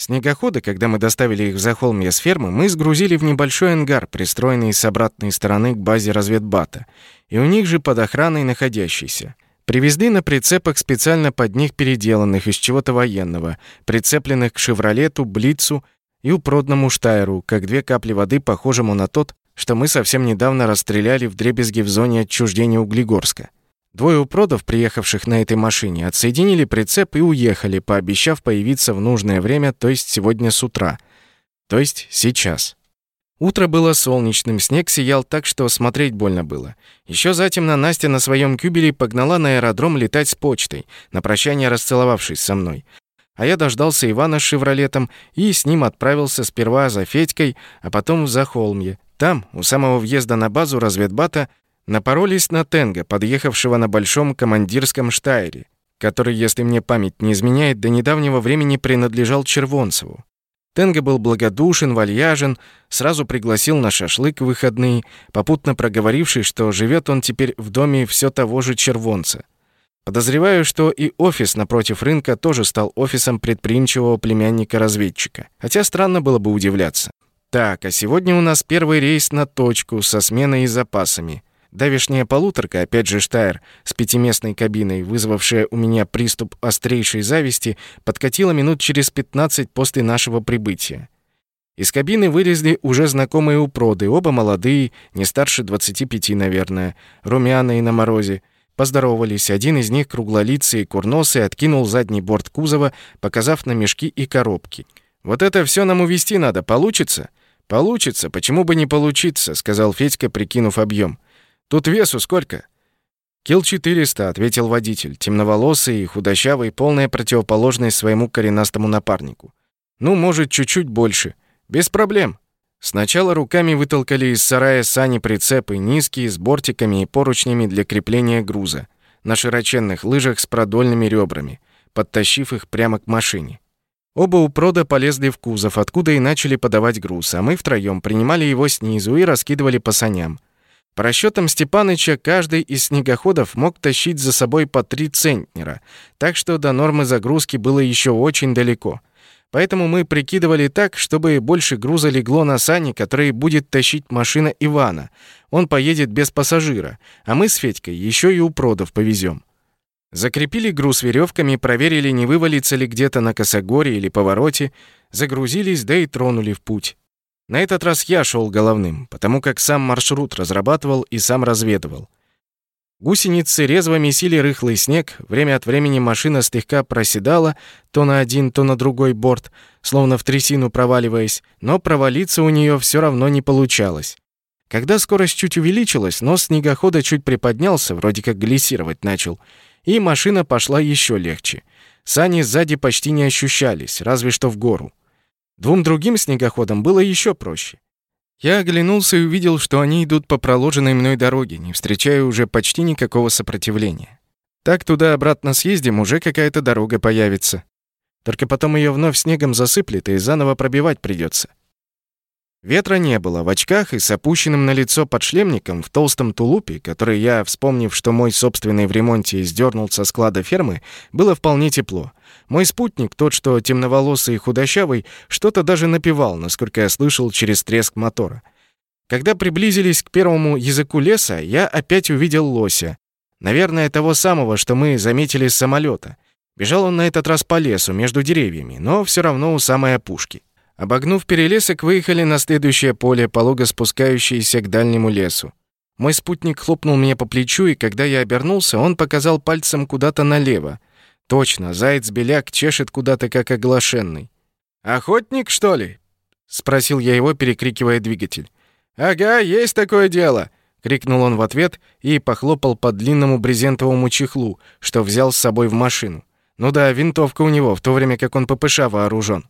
Снегоходы, когда мы доставили их в Захолмье с фермы, мы сгрузили в небольшой ангар, пристроенный с обратной стороны к базе разведбата, и у них же под охраной находящийся. Привезли на прицепах специально под них переделанных из чего-то военного, прицепленных к «Шевролету», «Блицу» и упродному «Штайру», как две капли воды, похожему на тот, что мы совсем недавно расстреляли в дребезги в зоне отчуждения Углегорска. Двое упродов, приехавших на этой машине, отсоединили прицеп и уехали, пообещав появиться в нужное время, то есть сегодня с утра. То есть сейчас. Утро было солнечным, снег сиял так, что смотреть больно было. Еще затемно Настя на своем кюбеле погнала на аэродром летать с почтой, на прощание расцеловавшись со мной. А я дождался Ивана с «Шевролетом» и с ним отправился сперва за Федькой, а потом в Захолмье. Там, у самого въезда на базу разведбата, Напоролись на Тенга, подъехавшего на большом командирском штайре, который, если мне память не изменяет, до недавнего времени принадлежал Червонцеву. Тенга был благодушен, вальяжен, сразу пригласил на шашлык в выходные, попутно проговоривший, что живет он теперь в доме все того же Червонца. Подозреваю, что и офис напротив рынка тоже стал офисом предприимчивого племянника-разведчика. Хотя странно было бы удивляться. Так, а сегодня у нас первый рейс на точку со сменой и запасами. Давишняя полуторка, опять же Штайр, с пятиместной кабиной, вызвавшая у меня приступ острейшей зависти, подкатила минут через 15 после нашего прибытия. Из кабины вылезли уже знакомые упроды, оба молодые, не старше 25, наверное, румяные на морозе. Поздоровались, один из них, круглолицый и курносый, откинул задний борт кузова, показав на мешки и коробки. «Вот это все нам увезти надо, получится?» «Получится, почему бы не получиться?» — сказал Федька, прикинув объем. Тут весу сколько?» «Килл 400», — ответил водитель, темноволосый и худощавый, полная противоположность своему коренастому напарнику. «Ну, может, чуть-чуть больше. Без проблем». Сначала руками вытолкали из сарая сани прицепы, низкие, с бортиками и поручнями для крепления груза, на широченных лыжах с продольными ребрами, подтащив их прямо к машине. Оба у прода полезли в кузов, откуда и начали подавать груз, а мы втроем принимали его снизу и раскидывали по саням. По расчетам Степаныча, каждый из снегоходов мог тащить за собой по три центнера, так что до нормы загрузки было еще очень далеко. Поэтому мы прикидывали так, чтобы больше груза легло на сани, который будет тащить машина Ивана. Он поедет без пассажира, а мы с Федькой еще и у продов повезем. Закрепили груз веревками, проверили, не вывалится ли где-то на косогоре или повороте, загрузились, да и тронули в путь. На этот раз я шел головным, потому как сам маршрут разрабатывал и сам разведывал. Гусеницы резво месили рыхлый снег, время от времени машина слегка проседала то на один, то на другой борт, словно в трясину проваливаясь, но провалиться у нее все равно не получалось. Когда скорость чуть увеличилась, нос снегохода чуть приподнялся, вроде как глиссировать начал, и машина пошла еще легче. Сани сзади почти не ощущались, разве что в гору. Двум другим снегоходам было еще проще. Я оглянулся и увидел, что они идут по проложенной мной дороге, не встречая уже почти никакого сопротивления. Так туда-обратно съездим, уже какая-то дорога появится. Только потом ее вновь снегом засыплет, и заново пробивать придется. Ветра не было. В очках и с опущенным на лицо подшлемником в толстом тулупе, который я, вспомнив, что мой собственный в ремонте, сдернул со склада фермы, было вполне тепло. Мой спутник, тот, что темноволосый и худощавый, что-то даже напевал, насколько я слышал через треск мотора. Когда приблизились к первому языку леса, я опять увидел лося. Наверное, того самого, что мы заметили с самолета. Бежал он на этот раз по лесу, между деревьями, но все равно у самой опушки. Обогнув перелесок, выехали на следующее поле, полого спускающееся к дальнему лесу. Мой спутник хлопнул меня по плечу, и когда я обернулся, он показал пальцем куда-то налево. Точно, заяц-беляк чешет куда-то как оглашенный. «Охотник, что ли?» — спросил я его, перекрикивая двигатель. «Ага, есть такое дело!» — крикнул он в ответ и похлопал по длинному брезентовому чехлу, что взял с собой в машину. Ну да, винтовка у него, в то время как он ППШ вооружен.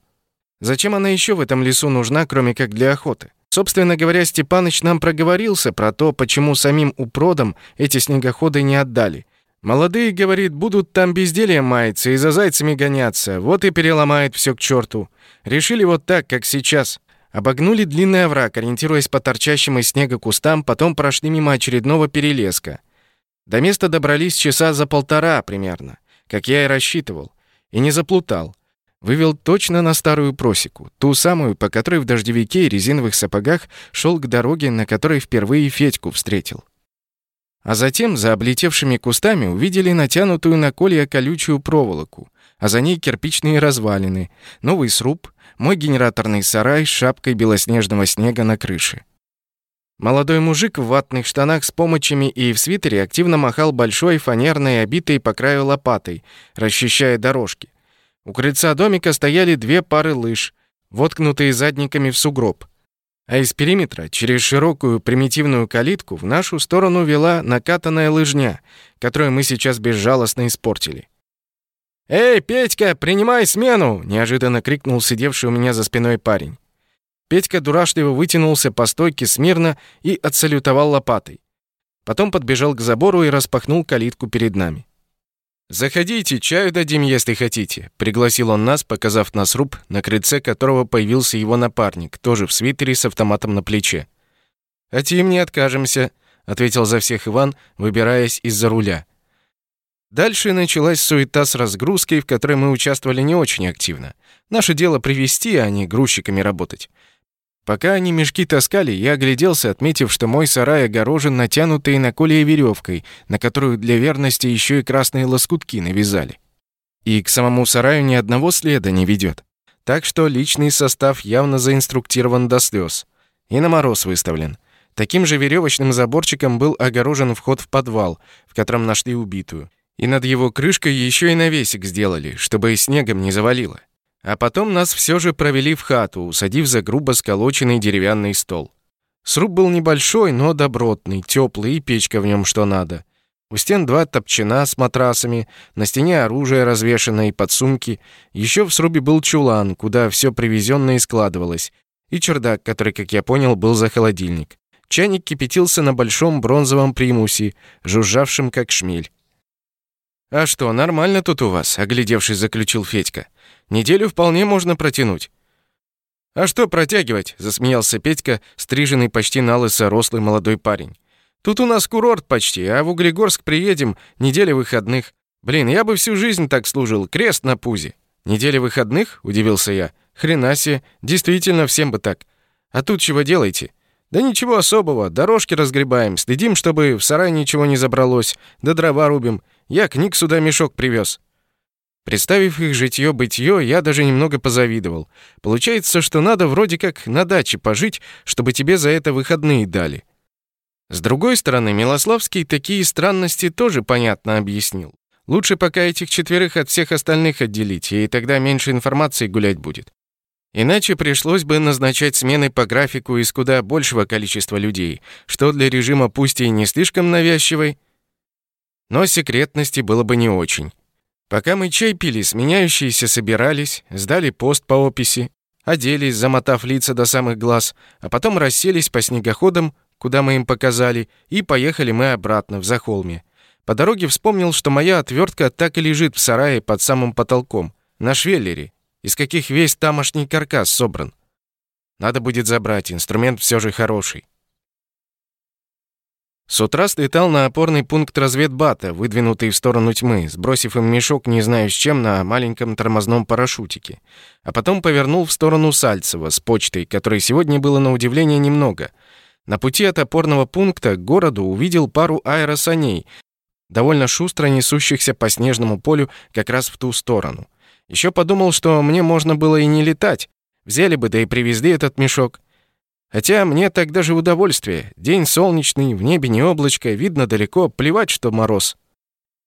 Зачем она еще в этом лесу нужна, кроме как для охоты? Собственно говоря, Степаныч нам проговорился про то, почему самим упродам эти снегоходы не отдали. Молодые, говорит, будут там бездельем маяться и за зайцами гоняться, вот и переломает все к черту. Решили вот так, как сейчас. Обогнули длинный овраг, ориентируясь по торчащим из снега кустам, потом прошли мимо очередного перелеска. До места добрались часа за полтора примерно, как я и рассчитывал. И не заплутал. Вывел точно на старую просеку, ту самую, по которой в дождевике и резиновых сапогах шел к дороге, на которой впервые Федьку встретил. А затем за облетевшими кустами увидели натянутую на колья колючую проволоку, а за ней кирпичные развалины, новый сруб, мой генераторный сарай с шапкой белоснежного снега на крыше. Молодой мужик в ватных штанах с помощами и в свитере активно махал большой фанерной, обитой по краю лопатой, расчищая дорожки. У крыльца домика стояли две пары лыж, воткнутые задниками в сугроб. А из периметра, через широкую примитивную калитку, в нашу сторону вела накатанная лыжня, которую мы сейчас безжалостно испортили. «Эй, Петька, принимай смену!» — неожиданно крикнул сидевший у меня за спиной парень. Петька дурашливо вытянулся по стойке смирно и отсалютовал лопатой. Потом подбежал к забору и распахнул калитку перед нами. «Заходите, чаю дадим, если хотите», — пригласил он нас, показав на сруб, на крыльце которого появился его напарник, тоже в свитере с автоматом на плече. «Хотим, не откажемся», — ответил за всех Иван, выбираясь из-за руля. Дальше началась суета с разгрузкой, в которой мы участвовали не очень активно. Наше дело привезти, а не грузчиками работать. Пока они мешки таскали, я огляделся, отметив, что мой сарай огорожен натянутой на колее веревкой, на которую для верности еще и красные лоскутки навязали. И к самому сараю ни одного следа не ведет. Так что личный состав явно заинструктирован до слез. И на мороз выставлен. Таким же веревочным заборчиком был огорожен вход в подвал, в котором нашли убитую. И над его крышкой еще и навесик сделали, чтобы снегом не завалило. А потом нас все же провели в хату, усадив за грубо сколоченный деревянный стол. Сруб был небольшой, но добротный, теплый и печка в нем что надо. У стен два топчина с матрасами, на стене оружие развешано и подсумки. Еще в срубе был чулан, куда все привезенное складывалось, и чердак, который, как я понял, был за холодильник. Чайник кипятился на большом бронзовом примусе, жужжавшем как шмель. «А что, нормально тут у вас?» — оглядевшись, заключил Федька. Неделю вполне можно протянуть». «А что протягивать?» — засмеялся Петька, стриженный почти на лысо рослый молодой парень. «Тут у нас курорт почти, а в Углегорск приедем, неделя выходных. Блин, я бы всю жизнь так служил, крест на пузе». «Неделя выходных?» — удивился я. «Хрена себе, действительно всем бы так. А тут чего делаете?» «Да ничего особого, дорожки разгребаем, следим, чтобы в сарай ничего не забралось, да дрова рубим. Я книг сюда мешок привез. Представив их житьё-бытьё, я даже немного позавидовал. Получается, что надо вроде как на даче пожить, чтобы тебе за это выходные дали. С другой стороны, Милославский такие странности тоже понятно объяснил. Лучше пока этих четверых от всех остальных отделить, и тогда меньше информации гулять будет. Иначе пришлось бы назначать смены по графику из куда большего количества людей, что для режима пусть и не слишком навязчивой, но секретности было бы не очень. Пока мы чай пили, сменяющиеся собирались, сдали пост по описи, оделись, замотав лица до самых глаз, а потом расселись по снегоходам, куда мы им показали, и поехали мы обратно в Захолме. По дороге вспомнил, что моя отвертка так и лежит в сарае под самым потолком, на швеллере, из каких весь тамошний каркас собран. Надо будет забрать, инструмент все же хороший. С утра слетал на опорный пункт разведбата, выдвинутый в сторону тьмы, сбросив им мешок не знаю с чем на маленьком тормозном парашютике. А потом повернул в сторону Сальцева с почтой, которой сегодня было на удивление немного. На пути от опорного пункта к городу увидел пару аэросаней, довольно шустро несущихся по снежному полю как раз в ту сторону. Еще подумал, что мне можно было и не летать. Взяли бы, да и привезли этот мешок. Хотя мне так даже удовольствие. День солнечный, в небе не облачко, видно далеко, плевать, что мороз.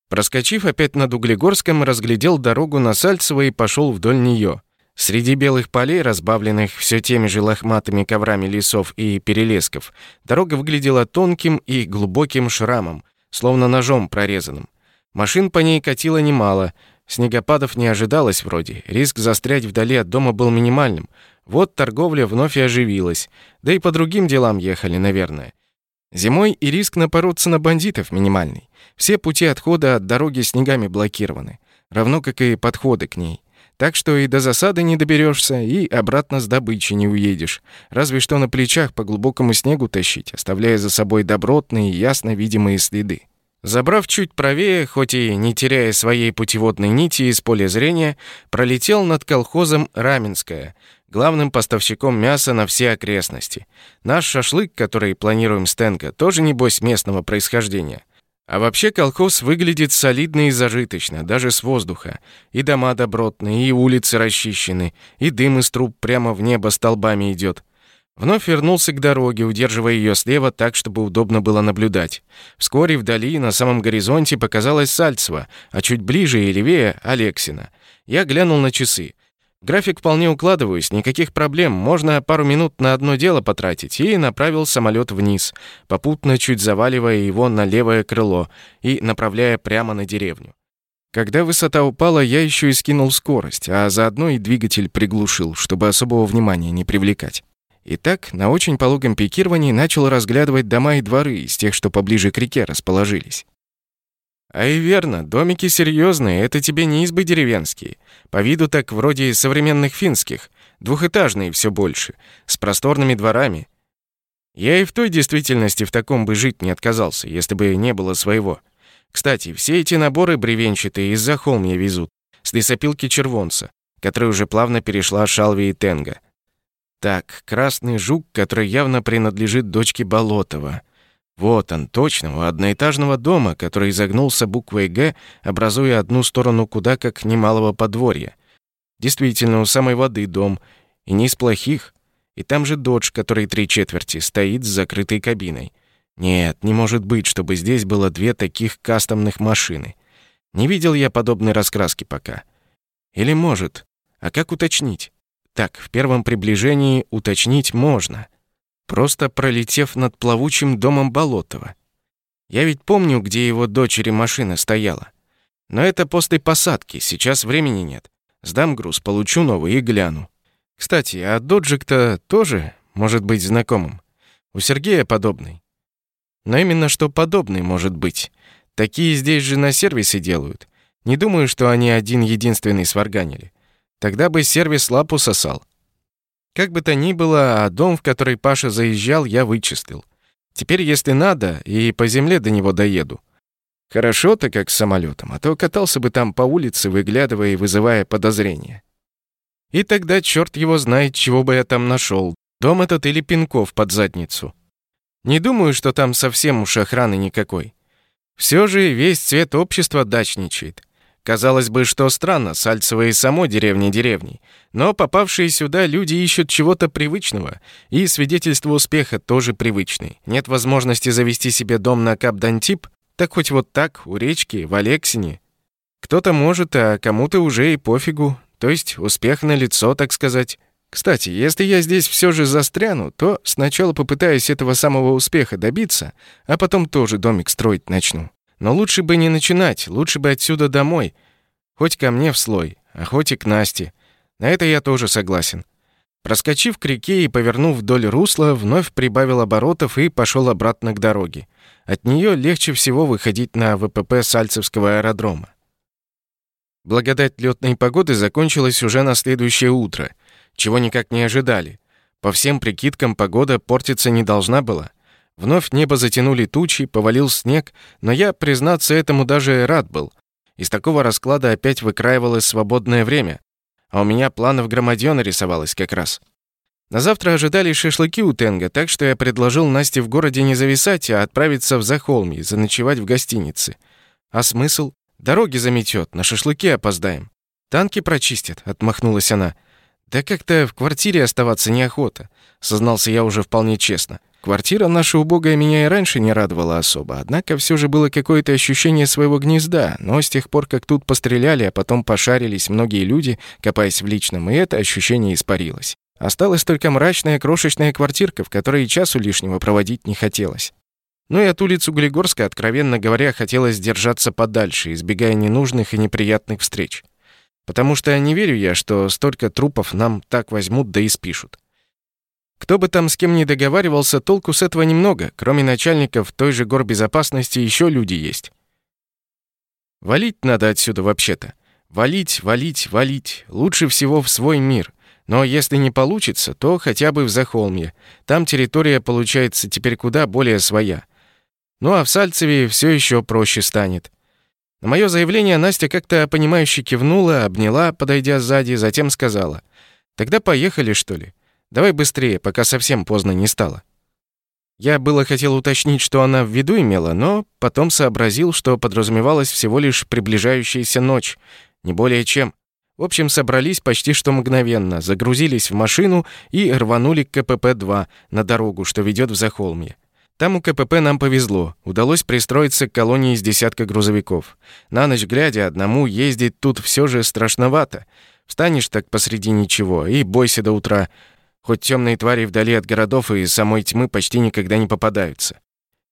Проскочив опять над Углегорском, разглядел дорогу на Сальцево и пошел вдоль нее. Среди белых полей, разбавленных все теми же лохматыми коврами лесов и перелесков, дорога выглядела тонким и глубоким шрамом, словно ножом прорезанным. Машин по ней катило немало, снегопадов не ожидалось вроде, риск застрять вдали от дома был минимальным — вот торговля вновь и оживилась. Да и по другим делам ехали, наверное. Зимой и риск напороться на бандитов минимальный. Все пути отхода от дороги снегами блокированы, равно как и подходы к ней. Так что и до засады не доберешься, и обратно с добычей не уедешь. Разве что на плечах по глубокому снегу тащить, оставляя за собой добротные, ясно видимые следы. Забрав чуть правее, хоть и не теряя своей путеводной нити из поля зрения, пролетел над колхозом Раменское, главным поставщиком мяса на все окрестности. Наш шашлык, который планируем с Тенко, тоже небось местного происхождения. А вообще колхоз выглядит солидно и зажиточно, даже с воздуха. И дома добротные, и улицы расчищены, и дым из труб прямо в небо столбами идет. Вновь вернулся к дороге, удерживая ее слева так, чтобы удобно было наблюдать. Вскоре вдали, на самом горизонте, показалась Сальцево, а чуть ближе и левее — Алексина. Я глянул на часы. График вполне укладываюсь, никаких проблем, можно пару минут на одно дело потратить, и направил самолет вниз, попутно чуть заваливая его на левое крыло и направляя прямо на деревню. Когда высота упала, я еще и скинул скорость, а заодно и двигатель приглушил, чтобы особого внимания не привлекать. Итак, на очень пологом пикировании начал разглядывать дома и дворы из тех, что поближе к реке расположились. А и верно, домики серьезные, это тебе не избы деревенские. По виду так вроде современных финских, двухэтажные все больше, с просторными дворами. Я и в той действительности в таком бы жить не отказался, если бы не было своего. Кстати, все эти наборы бревенчатые из-за холмья везут, с лесопилки червонца, которая уже плавно перешла Шалви и Тенга. Так, красный жук, который явно принадлежит дочке Болотова. Вот он, точно, у одноэтажного дома, который изогнулся буквой «Г», образуя одну сторону куда как немалого подворья. Действительно, у самой воды дом, и не из плохих. И там же додж, который три четверти, стоит с закрытой кабиной. Нет, не может быть, чтобы здесь было две таких кастомных машины. Не видел я подобной раскраски пока. Или может? А как уточнить? Так, в первом приближении уточнить можно, просто пролетев над плавучим домом Болотова. Я ведь помню, где его дочери машина стояла. Но это после посадки, сейчас времени нет. Сдам груз, получу новый и гляну. Кстати, а доджик-то тоже может быть знакомым. У Сергея подобный. Но именно что подобный может быть. Такие здесь же на сервисе делают. Не думаю, что они один единственный сварганили. Тогда бы сервис лапу сосал. Как бы то ни было, а дом, в который Паша заезжал, я вычистил. Теперь, если надо, и по земле до него доеду. Хорошо-то как с самолетом, а то катался бы там по улице, выглядывая и вызывая подозрения. И тогда черт его знает, чего бы я там нашел. Дом этот или пинков под задницу. Не думаю, что там совсем уж охраны никакой. Все же весь цвет общества дачничает. Казалось бы, что странно, Сальцево и само деревня деревней. Но попавшие сюда люди ищут чего-то привычного, и свидетельство успеха тоже привычный. Нет возможности завести себе дом на Капдантип, так хоть вот так, у речки, в Алексине. Кто-то может, а кому-то уже и пофигу. То есть успех на лицо, так сказать. Кстати, если я здесь все же застряну, то сначала попытаюсь этого самого успеха добиться, а потом тоже домик строить начну. Но лучше бы не начинать, лучше бы отсюда домой. Хоть ко мне в слой, а хоть и к Насте. На это я тоже согласен. Проскочив к реке и повернув вдоль русла, вновь прибавил оборотов и пошел обратно к дороге. От нее легче всего выходить на ВПП Сальцевского аэродрома. Благодать летной погоды закончилась уже на следующее утро, чего никак не ожидали. По всем прикидкам погода портиться не должна была. Вновь небо затянули тучи, повалил снег, но я, признаться, этому даже рад был. Из такого расклада опять выкраивалось свободное время, а у меня планов громадье нарисовалось как раз. На завтра ожидали шашлыки у Тенга, так что я предложил Насте в городе не зависать, а отправиться в Захолмье, заночевать в гостинице. А смысл? Дороги заметет, на шашлыки опоздаем. Танки прочистят, отмахнулась она. Да как-то в квартире оставаться неохота, сознался я уже вполне честно. Квартира наша убогая меня и раньше не радовала особо, однако все же было какое-то ощущение своего гнезда, но с тех пор, как тут постреляли, а потом пошарились многие люди, копаясь в личном, и это ощущение испарилось. Осталась только мрачная крошечная квартирка, в которой и часу лишнего проводить не хотелось. Ну и от улицы Углегорска, откровенно говоря, хотелось держаться подальше, избегая ненужных и неприятных встреч. Потому что не верю я, что столько трупов нам так возьмут да и спишут. Кто бы там с кем ни договаривался, толку с этого немного. Кроме начальников той же горбезопасности еще люди есть. Валить надо отсюда вообще-то. Валить, валить, валить. Лучше всего в свой мир. Но если не получится, то хотя бы в Захолмье. Там территория получается теперь куда более своя. Ну а в Сальцеве все еще проще станет. На мое заявление Настя как-то понимающе кивнула, обняла, подойдя сзади, затем сказала. «Тогда поехали, что ли? Давай быстрее, пока совсем поздно не стало». Я было хотел уточнить, что она в виду имела, но потом сообразил, что подразумевалась всего лишь приближающаяся ночь, не более чем. В общем, собрались почти что мгновенно, загрузились в машину и рванули к КПП-2 на дорогу, что ведет в Захолмье. Там у КПП нам повезло. Удалось пристроиться к колонии из десятка грузовиков. На ночь глядя, одному ездить тут все же страшновато. Встанешь так посреди ничего и бойся до утра. Хоть темные твари вдали от городов и самой тьмы почти никогда не попадаются.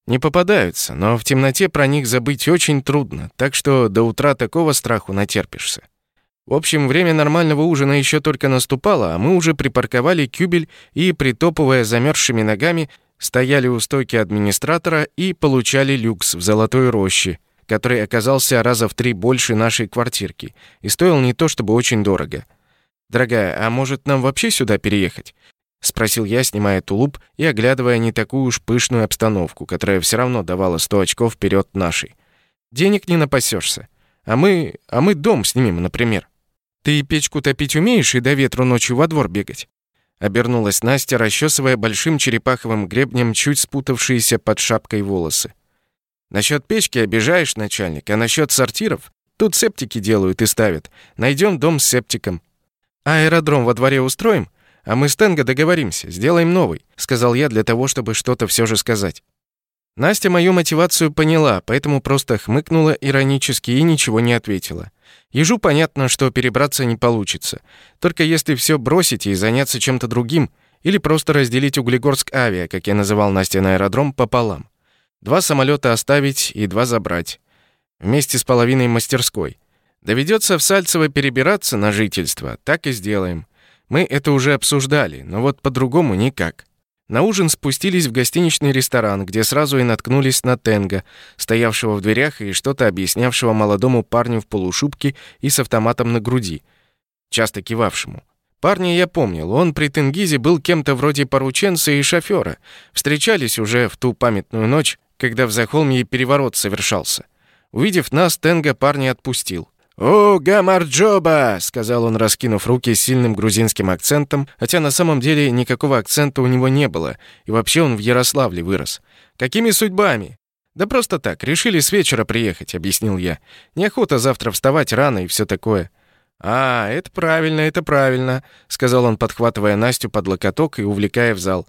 Не попадаются, но в темноте про них забыть очень трудно, так что до утра такого страху натерпишься. В общем, время нормального ужина еще только наступало, а мы уже припарковали кюбель и, притопывая замерзшими ногами, стояли у стойки администратора и получали люкс в Золотой роще, который оказался раза в три больше нашей квартирки и стоил не то чтобы очень дорого. «Дорогая, а может нам вообще сюда переехать?» — спросил я, снимая тулуп и оглядывая не такую уж пышную обстановку, которая все равно давала сто очков вперед нашей. «Денег не напасешься. А мы... а мы дом снимем, например. Ты печку топить умеешь и до ветру ночью во двор бегать?» Обернулась Настя, расчесывая большим черепаховым гребнем чуть спутавшиеся под шапкой волосы. Насчет печки обижаешь, начальник, а насчет сортиров? Тут септики делают и ставят. Найдем дом с септиком. Аэродром во дворе устроим, а мы с Тенго договоримся, сделаем новый», — сказал я для того, чтобы что-то все же сказать. Настя мою мотивацию поняла, поэтому просто хмыкнула иронически и ничего не ответила. Ежу понятно, что перебраться не получится. Только если все бросить и заняться чем-то другим, или просто разделить Углегорск-авиа, как я называл Настя на аэродром, пополам. Два самолета оставить и два забрать. Вместе с половиной мастерской. Доведется в Сальцево перебираться на жительство, так и сделаем. Мы это уже обсуждали, но вот по-другому никак. На ужин спустились в гостиничный ресторан, где сразу и наткнулись на Тенга, стоявшего в дверях и что-то объяснявшего молодому парню в полушубке и с автоматом на груди, часто кивавшему. Парня я помнил, он при Тенгизе был кем-то вроде порученца и шофера. Встречались уже в ту памятную ночь, когда в Захолмье переворот совершался. Увидев нас, Тенга парня отпустил. «О, Гамарджоба!» — сказал он, раскинув руки с сильным грузинским акцентом, хотя на самом деле никакого акцента у него не было, и вообще он в Ярославле вырос. «Какими судьбами?» «Да просто так, решили с вечера приехать», — объяснил я. «Неохота завтра вставать рано и все такое». «А, это правильно, это правильно», — сказал он, подхватывая Настю под локоток и увлекая в зал.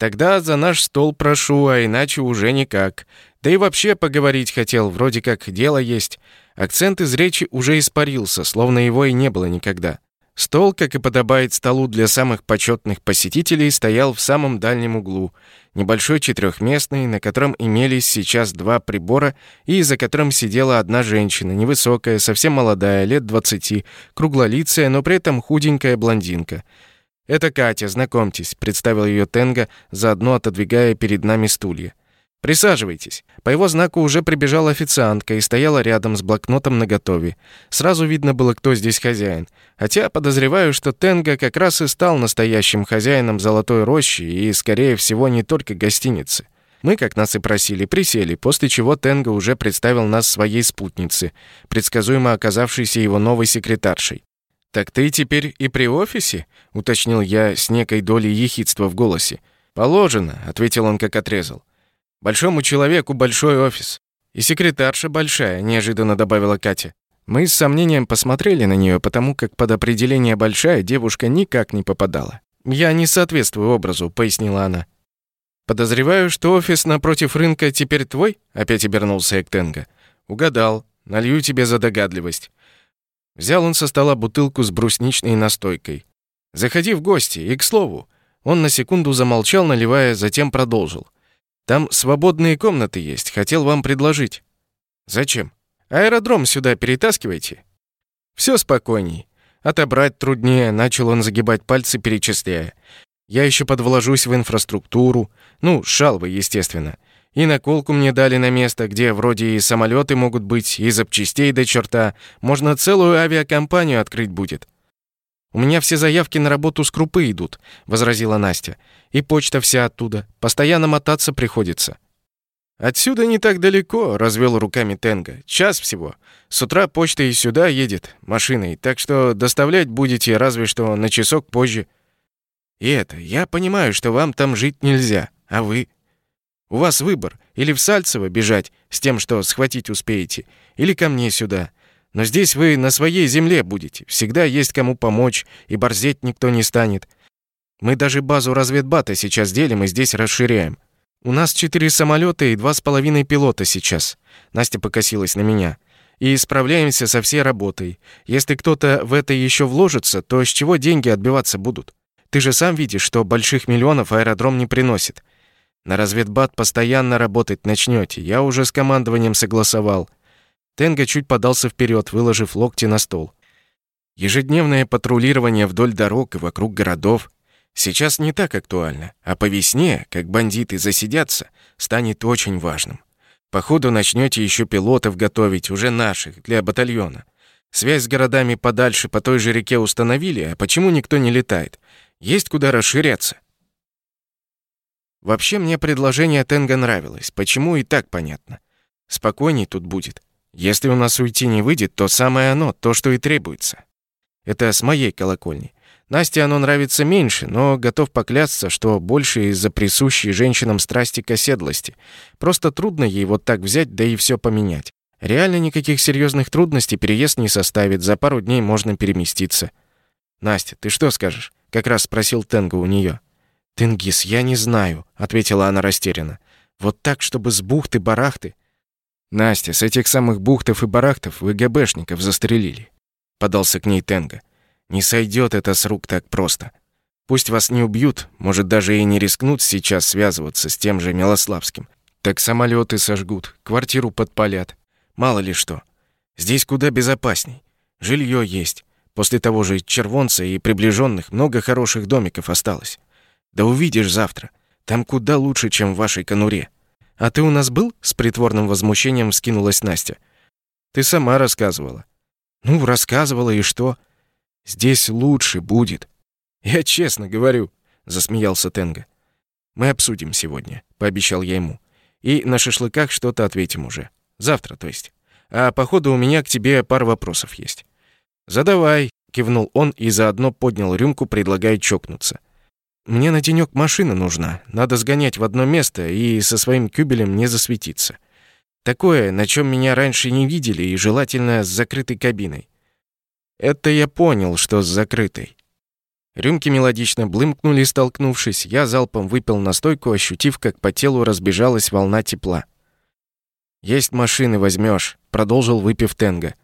«Тогда за наш стол прошу, а иначе уже никак. Да и вообще поговорить хотел, вроде как дело есть». Акцент из речи уже испарился, словно его и не было никогда. Стол, как и подобает столу для самых почетных посетителей, стоял в самом дальнем углу, небольшой четырехместный, на котором имелись сейчас два прибора и за которым сидела одна женщина, невысокая, совсем молодая, лет двадцати, круглолицая, но при этом худенькая блондинка. «Это Катя, знакомьтесь», — представил ее Тенга, заодно отодвигая перед нами стулья. «Присаживайтесь». По его знаку уже прибежала официантка и стояла рядом с блокнотом наготове. Сразу видно было, кто здесь хозяин. Хотя подозреваю, что Тенга как раз и стал настоящим хозяином Золотой Рощи и, скорее всего, не только гостиницы. Мы, как нас и просили, присели, после чего Тенга уже представил нас своей спутнице, предсказуемо оказавшейся его новой секретаршей. «Так ты теперь и при офисе?» — уточнил я с некой долей ехидства в голосе. «Положено», — ответил он, как отрезал. Большому человеку большой офис. И секретарша большая, неожиданно добавила Катя. Мы с сомнением посмотрели на нее, потому как под определение большая девушка никак не попадала. Я не соответствую образу, пояснила она. Подозреваю, что офис напротив рынка теперь твой? Опять обернулся Эктенга. Угадал. Налью тебе за догадливость. Взял он со стола бутылку с брусничной настойкой. Заходи в гости, и к слову, он на секунду замолчал, наливая, затем продолжил. Там свободные комнаты есть, хотел вам предложить. Зачем? Аэродром сюда перетаскивайте. Все спокойней. Отобрать труднее, начал он загибать пальцы, перечисляя. Я еще подвложусь в инфраструктуру, ну, шалвы, естественно. И наколку мне дали на место, где вроде и самолеты могут быть, и запчастей до черта. Можно целую авиакомпанию открыть будет. «У меня все заявки на работу с крупы идут», — возразила Настя. «И почта вся оттуда. Постоянно мотаться приходится». «Отсюда не так далеко», — развел руками Тенга. «Час всего. С утра почта и сюда едет машиной, так что доставлять будете разве что на часок позже». «И это, я понимаю, что вам там жить нельзя, а вы?» «У вас выбор, или в Сальцево бежать с тем, что схватить успеете, или ко мне сюда. Но здесь вы на своей земле будете, всегда есть кому помочь, и борзеть никто не станет. Мы даже базу разведбата сейчас делим и здесь расширяем. У нас четыре самолета и два с половиной пилота сейчас. Настя покосилась на меня. И справляемся со всей работой. Если кто-то в это еще вложится, то с чего деньги отбиваться будут? Ты же сам видишь, что больших миллионов аэродром не приносит. На разведбат постоянно работать начнете. Я уже с командованием согласовал. Тенга чуть подался вперед, выложив локти на стол. Ежедневное патрулирование вдоль дорог и вокруг городов Сейчас не так актуально, а по весне, как бандиты засидятся, станет очень важным. Походу начнете еще пилотов готовить, уже наших, для батальона. Связь с городами подальше по той же реке установили, а почему никто не летает? Есть куда расширяться. Вообще мне предложение Тенга нравилось, почему и так понятно. Спокойней тут будет. Если у нас уйти не выйдет, то самое оно, то, что и требуется. Это с моей колокольни. Насте оно нравится меньше, но готов поклясться, что больше из-за присущей женщинам страсти к оседлости. Просто трудно ей вот так взять, да и все поменять. Реально никаких серьезных трудностей переезд не составит, за пару дней можно переместиться. «Настя, ты что скажешь?» — как раз спросил Тенго у нее. «Тенгиз, я не знаю», — ответила она растерянно. «Вот так, чтобы с бухты-барахты...» «Настя, с этих самых бухтов и барахтов вы ГБшников застрелили», — подался к ней Тенго. Не сойдет это с рук так просто. Пусть вас не убьют, может, даже и не рискнут сейчас связываться с тем же Милославским. Так самолеты сожгут, квартиру подпалят. Мало ли что. Здесь куда безопасней. Жилье есть. После того же червонца и приближенных много хороших домиков осталось. Да увидишь завтра. Там куда лучше, чем в вашей конуре. А ты у нас был? С притворным возмущением вскинулась Настя. Ты сама рассказывала. Ну, рассказывала и что? Здесь лучше будет. Я честно говорю, засмеялся Тенга. Мы обсудим сегодня, пообещал я ему. И на шашлыках что-то ответим уже. Завтра, то есть. А походу у меня к тебе пара вопросов есть. Задавай, кивнул он и заодно поднял рюмку, предлагая чокнуться. Мне на денёк машина нужна. Надо сгонять в одно место и со своим кюбелем не засветиться. Такое, на чем меня раньше не видели, и желательно с закрытой кабиной. Это я понял, что с закрытой. Рюмки мелодично блымкнули, столкнувшись. Я залпом выпил настойку, ощутив, как по телу разбежалась волна тепла. «Есть машины, возьмешь, продолжил, выпив тенга.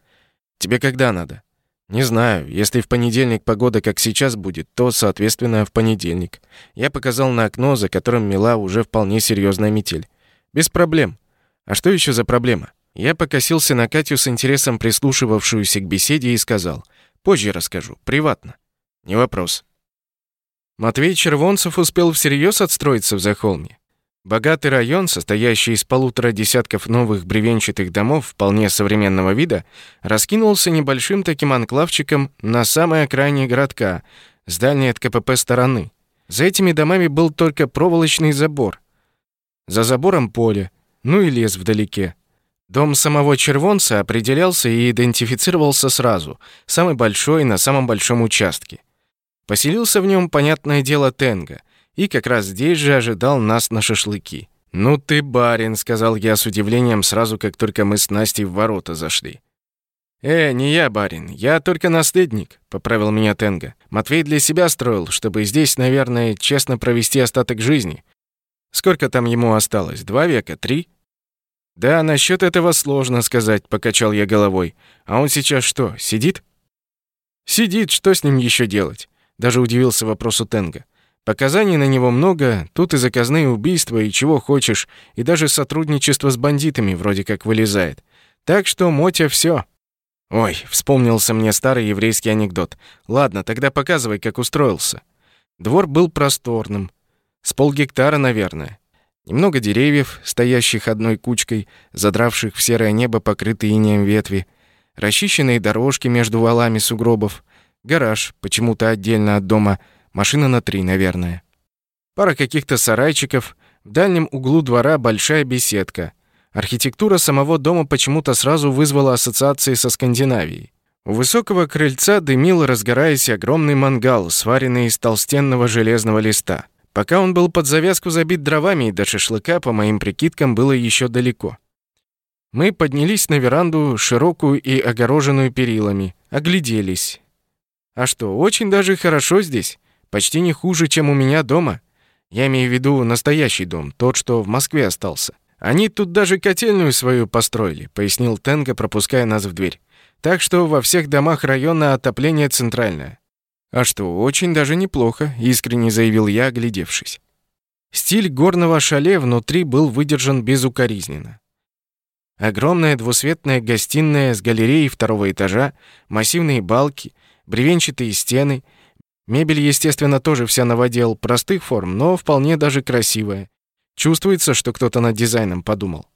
«Тебе когда надо?» «Не знаю. Если в понедельник погода как сейчас будет, то, соответственно, в понедельник». Я показал на окно, за которым мела уже вполне серьезная метель. «Без проблем. А что еще за проблема?» Я покосился на Катю с интересом прислушивавшуюся к беседе и сказал, «Позже расскажу, приватно». «Не вопрос». Матвей Червонцев успел всерьез отстроиться в Захолме. Богатый район, состоящий из полутора десятков новых бревенчатых домов вполне современного вида, раскинулся небольшим таким анклавчиком на самой окраине городка, с дальней от КПП стороны. За этими домами был только проволочный забор. За забором поле, ну и лес вдалеке. Дом самого червонца определялся и идентифицировался сразу, самый большой на самом большом участке. Поселился в нем, понятное дело, Тенга, и как раз здесь же ожидал нас на шашлыки. «Ну ты барин», — сказал я с удивлением сразу, как только мы с Настей в ворота зашли. «Э, не я барин, я только наследник», — поправил меня Тенга. «Матвей для себя строил, чтобы здесь, наверное, честно провести остаток жизни. Сколько там ему осталось? Два века? Три?» «Да, насчет этого сложно сказать», — покачал я головой. «А он сейчас что, сидит?» «Сидит, что с ним еще делать?» Даже удивился вопросу Тенга. «Показаний на него много, тут и заказные убийства, и чего хочешь, и даже сотрудничество с бандитами вроде как вылезает. Так что, Мотя, все. Ой, вспомнился мне старый еврейский анекдот. Ладно, тогда показывай, как устроился. Двор был просторным. С полгектара, наверное. Немного деревьев, стоящих одной кучкой, задравших в серое небо покрытые инеем ветви, расчищенные дорожки между валами сугробов, гараж, почему-то отдельно от дома, машина на три, наверное. Пара каких-то сарайчиков, В дальнем углу двора большая беседка. Архитектура самого дома почему-то сразу вызвала ассоциации со Скандинавией. У высокого крыльца дымил, разгораясь, огромный мангал, сваренный из толстенного железного листа. Пока он был под завязку забит дровами, и до шашлыка, по моим прикидкам, было еще далеко. Мы поднялись на веранду, широкую и огороженную перилами, огляделись. А что, очень даже хорошо здесь. Почти не хуже, чем у меня дома. Я имею в виду настоящий дом, тот, что в Москве остался. Они тут даже котельную свою построили, пояснил Тенга, пропуская нас в дверь. Так что во всех домах района отопление центральное. А что, очень даже неплохо, искренне заявил я, оглядевшись. Стиль горного шале внутри был выдержан безукоризненно. Огромная двусветная гостиная с галереей второго этажа, массивные балки, бревенчатые стены. Мебель, естественно, тоже вся новодел, простых форм, но вполне даже красивая. Чувствуется, что кто-то над дизайном подумал.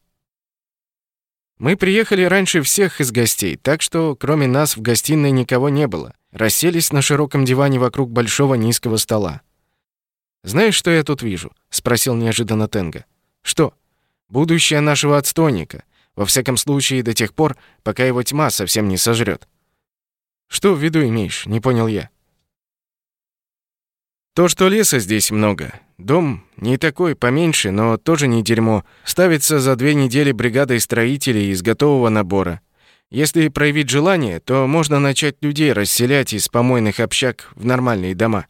Мы приехали раньше всех из гостей, так что кроме нас в гостиной никого не было. Расселись на широком диване вокруг большого низкого стола. «Знаешь, что я тут вижу?» — спросил неожиданно Тенга. «Что?» «Будущее нашего отстойника. Во всяком случае, до тех пор, пока его тьма совсем не сожрет. «Что в виду имеешь?» — не понял я. «То, что леса здесь много. Дом не такой, поменьше, но тоже не дерьмо. Ставится за две недели бригадой строителей из готового набора. Если проявить желание, то можно начать людей расселять из помойных общак в нормальные дома».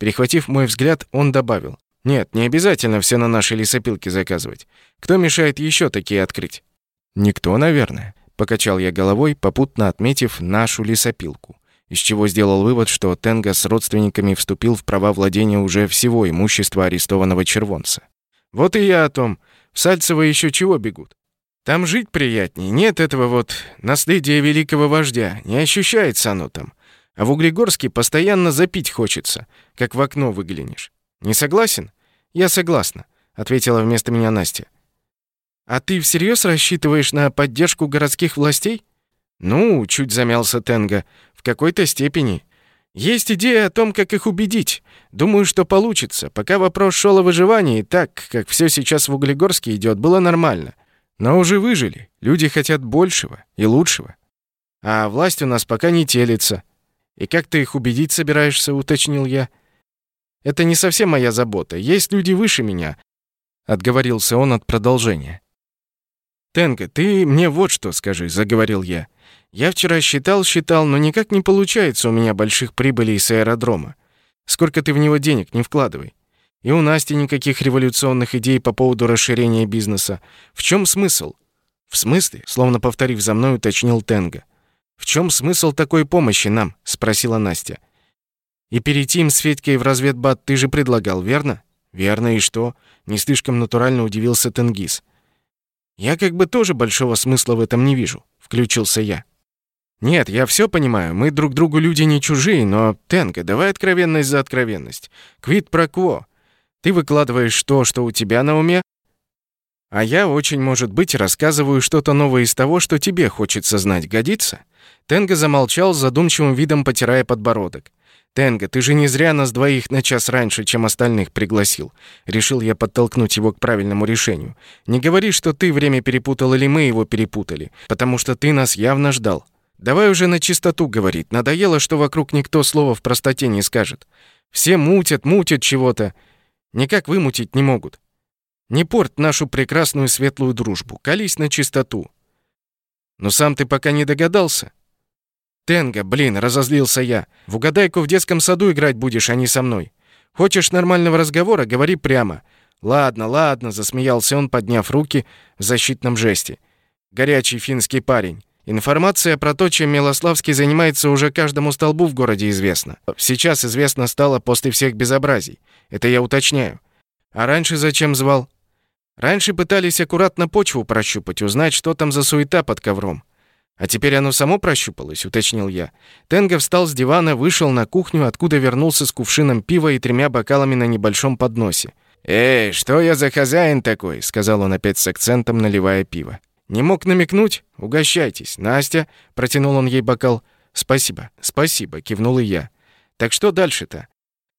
Перехватив мой взгляд, он добавил. «Нет, не обязательно все на нашей лесопилке заказывать. Кто мешает еще такие открыть?» «Никто, наверное», — покачал я головой, попутно отметив нашу лесопилку из чего сделал вывод, что Тенга с родственниками вступил в права владения уже всего имущества арестованного червонца. Вот и я о том. В Сальцево еще чего бегут? Там жить приятнее. Нет этого вот наследия великого вождя. Не ощущается оно там. А в Углегорске постоянно запить хочется, как в окно выглянешь. Не согласен? Я согласна, ответила вместо меня Настя. А ты всерьез рассчитываешь на поддержку городских властей? Ну, чуть замялся Тенга. В какой-то степени. Есть идея о том, как их убедить. Думаю, что получится. Пока вопрос шел о выживании, так, как все сейчас в Углегорске идет, было нормально. Но уже выжили. Люди хотят большего и лучшего. А власть у нас пока не телится. И как ты их убедить собираешься, уточнил я. Это не совсем моя забота. Есть люди выше меня. Отговорился он от продолжения. Тенга, ты мне вот что скажи, заговорил я. Я вчера считал, считал, но никак не получается у меня больших прибылей с аэродрома. Сколько ты в него денег не вкладывай. И у Насти никаких революционных идей по поводу расширения бизнеса. В чем смысл? В смысле? Словно повторив за мной, уточнил Тенга. В чем смысл такой помощи нам? спросила Настя. И перейти им с Федькой в разведбат ты же предлагал, верно? Верно, и что? Не слишком натурально удивился Тенгиз. Я как бы тоже большого смысла в этом не вижу, включился я. «Нет, я все понимаю, мы друг другу люди не чужие, но, Тенга, давай откровенность за откровенность. Квит про кво. Ты выкладываешь то, что у тебя на уме, а я, очень может быть, рассказываю что-то новое из того, что тебе хочется знать. Годится?» Тенга замолчал с задумчивым видом, потирая подбородок. «Тенга, ты же не зря нас двоих на час раньше, чем остальных пригласил». Решил я подтолкнуть его к правильному решению. «Не говори, что ты время перепутал или мы его перепутали, потому что ты нас явно ждал». Давай уже на чистоту говорить. Надоело, что вокруг никто слова в простоте не скажет. Все мутят, мутят чего-то. Никак вымутить не могут. Не порт нашу прекрасную светлую дружбу. Колись на чистоту. Но сам ты пока не догадался. Тенга, блин, разозлился я. В угадайку в детском саду играть будешь, а не со мной. Хочешь нормального разговора, говори прямо. Ладно, ладно, засмеялся он, подняв руки в защитном жесте. Горячий финский парень. Информация про то, чем Милославский занимается, уже каждому столбу в городе известна. Сейчас известно стало после всех безобразий. Это я уточняю. А раньше зачем звал? Раньше пытались аккуратно почву прощупать, узнать, что там за суета под ковром. А теперь оно само прощупалось, уточнил я. Тенга встал с дивана, вышел на кухню, откуда вернулся с кувшином пива и тремя бокалами на небольшом подносе. «Эй, что я за хозяин такой?» — сказал он опять с акцентом, наливая пиво. Не мог намекнуть? Угощайтесь. Настя, протянул он ей бокал. Спасибо. Спасибо, кивнул и я. Так что дальше-то?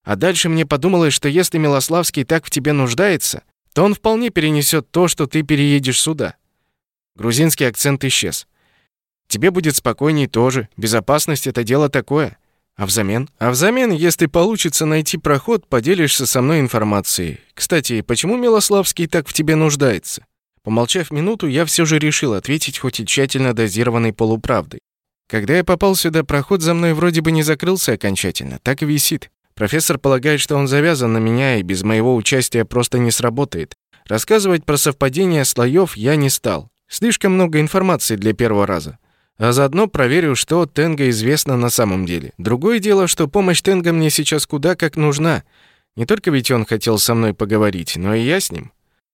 А дальше мне подумалось, что если Милославский так в тебе нуждается, то он вполне перенесет то, что ты переедешь сюда. Грузинский акцент исчез. Тебе будет спокойней тоже. Безопасность — это дело такое. А взамен? А взамен, если получится найти проход, поделишься со мной информацией. Кстати, почему Милославский так в тебе нуждается? Помолчав минуту, я все же решил ответить хоть и тщательно дозированной полуправдой. Когда я попал сюда, проход за мной вроде бы не закрылся окончательно, так и висит. Профессор полагает, что он завязан на меня и без моего участия просто не сработает. Рассказывать про совпадение слоев я не стал. Слишком много информации для первого раза. А заодно проверю, что Тенга известно на самом деле. Другое дело, что помощь Тенга мне сейчас куда как нужна. Не только ведь он хотел со мной поговорить, но и я с ним.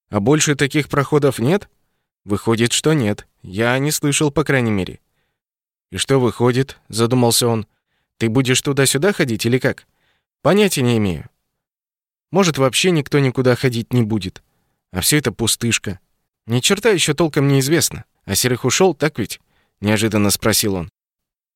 А больше таких проходов нет? Выходит, что нет. Я не слышал, по крайней мере. И что выходит? задумался он. Ты будешь туда-сюда ходить или как? Понятия не имею. Может, вообще никто никуда ходить не будет. А все это пустышка. Ни черта еще толком не известно. А Серых ушел, так ведь? неожиданно спросил он.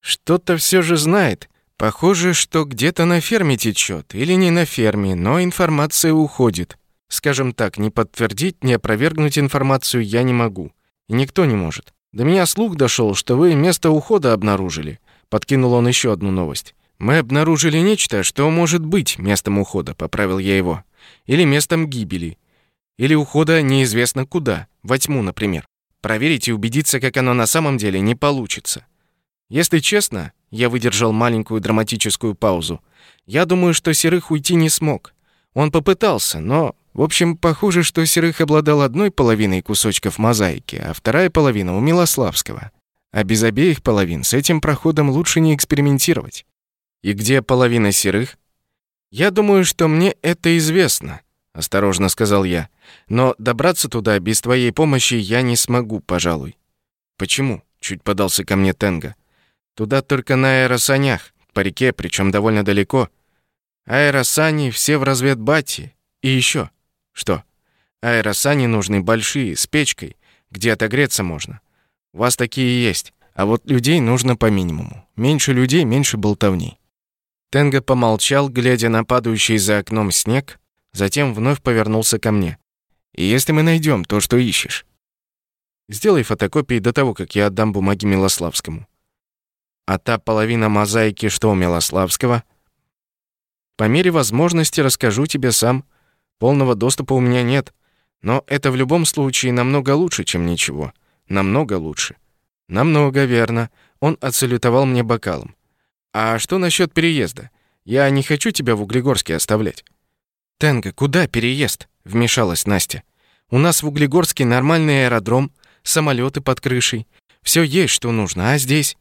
Что-то все же знает. Похоже, что где-то на ферме течет, или не на ферме, но информация уходит. Скажем так, не подтвердить, не опровергнуть информацию я не могу. И никто не может. До меня слух дошел, что вы место ухода обнаружили. Подкинул он еще одну новость. Мы обнаружили нечто, что может быть местом ухода, поправил я его. Или местом гибели. Или ухода неизвестно куда, во тьму, например. Проверить и убедиться, как оно на самом деле, не получится. Если честно, я выдержал маленькую драматическую паузу. Я думаю, что Серых уйти не смог. Он попытался, но, в общем, похоже, что Серых обладал одной половиной кусочков мозаики, а вторая половина у Милославского. А без обеих половин с этим проходом лучше не экспериментировать. И где половина Серых? Я думаю, что мне это известно, осторожно сказал я. Но добраться туда без твоей помощи я не смогу, пожалуй. Почему? Чуть подался ко мне Тенга. Туда только на аэросанях, по реке, причем довольно далеко. Аэросани все в разведбате. И еще. Что? Аэросани нужны большие, с печкой, где отогреться можно. У вас такие есть. А вот людей нужно по минимуму. Меньше людей, меньше болтовни. Тенга помолчал, глядя на падающий за окном снег, затем вновь повернулся ко мне. И если мы найдем то, что ищешь, сделай фотокопии до того, как я отдам бумаги Милославскому. А та половина мозаики, что у Милославского, по мере возможности расскажу тебе сам. Полного доступа у меня нет, но это в любом случае намного лучше, чем ничего. Намного лучше. Намного верно. Он отсалютовал мне бокалом. А что насчет переезда? Я не хочу тебя в Углегорске оставлять. Тенга, куда переезд? вмешалась Настя. У нас в Углегорске нормальный аэродром, самолеты под крышей. Все есть, что нужно, а здесь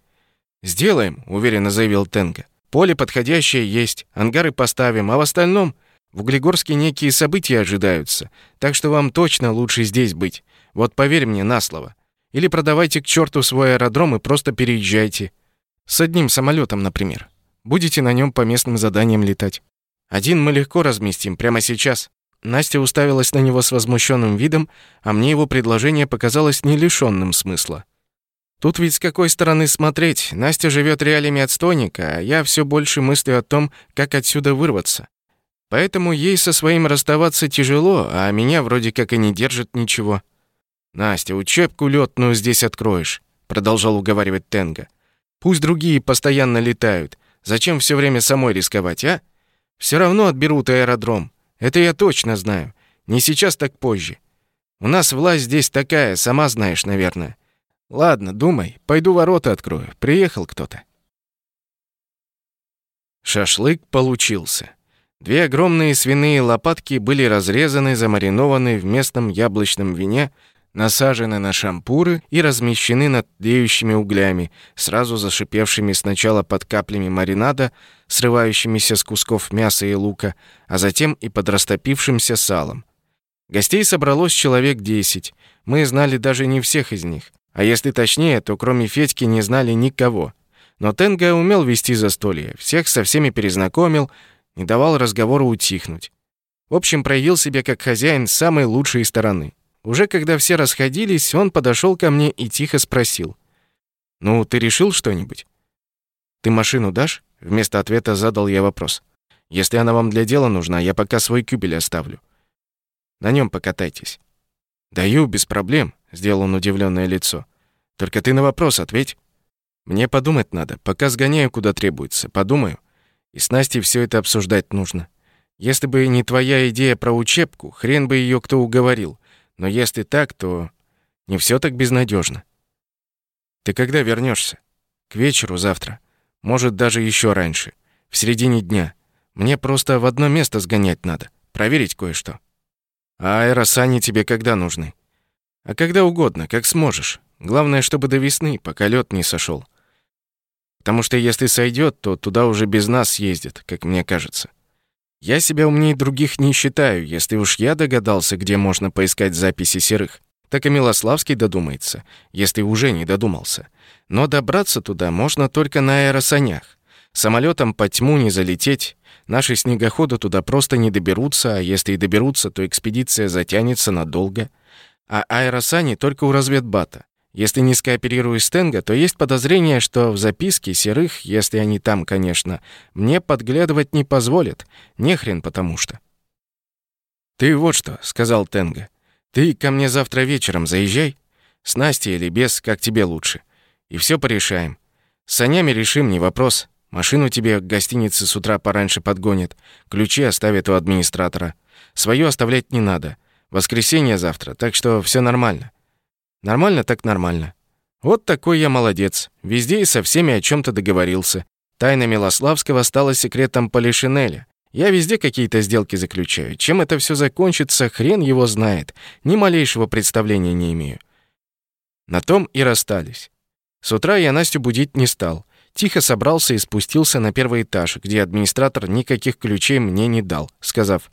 сделаем, уверенно заявил Тенга. Поле подходящее есть, ангары поставим, а в остальном в Углегорске некие события ожидаются, так что вам точно лучше здесь быть. Вот поверь мне на слово. Или продавайте к черту свой аэродром и просто переезжайте. С одним самолетом, например. Будете на нем по местным заданиям летать. Один мы легко разместим прямо сейчас. Настя уставилась на него с возмущенным видом, а мне его предложение показалось не лишенным смысла. Тут ведь с какой стороны смотреть? Настя живет реалиями отстойника, а я все больше мыслю о том, как отсюда вырваться. Поэтому ей со своим расставаться тяжело, а меня вроде как и не держит ничего. Настя, учебку лётную здесь откроешь, продолжал уговаривать Тенга. Пусть другие постоянно летают. Зачем все время самой рисковать, а? Все равно отберут аэродром. Это я точно знаю. Не сейчас, так позже. У нас власть здесь такая, сама знаешь, наверное. Ладно, думай. Пойду ворота открою. Приехал кто-то. Шашлык получился. Две огромные свиные лопатки были разрезаны, замаринованы в местном яблочном вине, насажены на шампуры и размещены над тлеющими углями, сразу зашипевшими сначала под каплями маринада, срывающимися с кусков мяса и лука, а затем и под растопившимся салом. Гостей собралось человек десять. Мы знали даже не всех из них. А если точнее, то кроме Федьки не знали никого. Но Тенга умел вести застолье, всех со всеми перезнакомил, не давал разговору утихнуть. В общем, проявил себя как хозяин самой лучшей стороны. Уже когда все расходились, он подошел ко мне и тихо спросил. «Ну, ты решил что-нибудь?» «Ты машину дашь?» Вместо ответа задал я вопрос. «Если она вам для дела нужна, я пока свой кюбель оставлю». На нем покатайтесь». «Даю, без проблем», — сделал он удивленное лицо. «Только ты на вопрос ответь». «Мне подумать надо, пока сгоняю, куда требуется. Подумаю. И с Настей все это обсуждать нужно. Если бы не твоя идея про учебку, хрен бы ее кто уговорил. Но если так, то не все так безнадежно. Ты когда вернешься? К вечеру завтра. Может, даже еще раньше. В середине дня. Мне просто в одно место сгонять надо. Проверить кое-что. А аэросани тебе когда нужны? А когда угодно, как сможешь. Главное, чтобы до весны, пока лед не сошел. Потому что если сойдет, то туда уже без нас съездят, как мне кажется. Я себя умнее других не считаю, если уж я догадался, где можно поискать записи серых. Так и Милославский додумается, если уже не додумался. Но добраться туда можно только на аэросанях. Самолетом по тьму не залететь. Наши снегоходы туда просто не доберутся, а если и доберутся, то экспедиция затянется надолго. А аэросани только у разведбата. Если не скооперирую с Тенго, то есть подозрение, что в записке серых, если они там, конечно, мне подглядывать не позволят. Не хрен потому что. «Ты вот что», — сказал Тенго. «Ты ко мне завтра вечером заезжай. С Настей или без, как тебе лучше. И все порешаем. С санями решим, не вопрос. Машину тебе к гостинице с утра пораньше подгонят. Ключи оставят у администратора. Свою оставлять не надо. Воскресенье завтра, так что все нормально. Нормально так нормально. Вот такой я молодец. Везде и со всеми о чем то договорился. Тайна Милославского стала секретом Полишинеля. Я везде какие-то сделки заключаю. Чем это все закончится, хрен его знает. Ни малейшего представления не имею. На том и расстались. С утра я Настю будить не стал. Тихо собрался и спустился на первый этаж, где администратор никаких ключей мне не дал, сказав,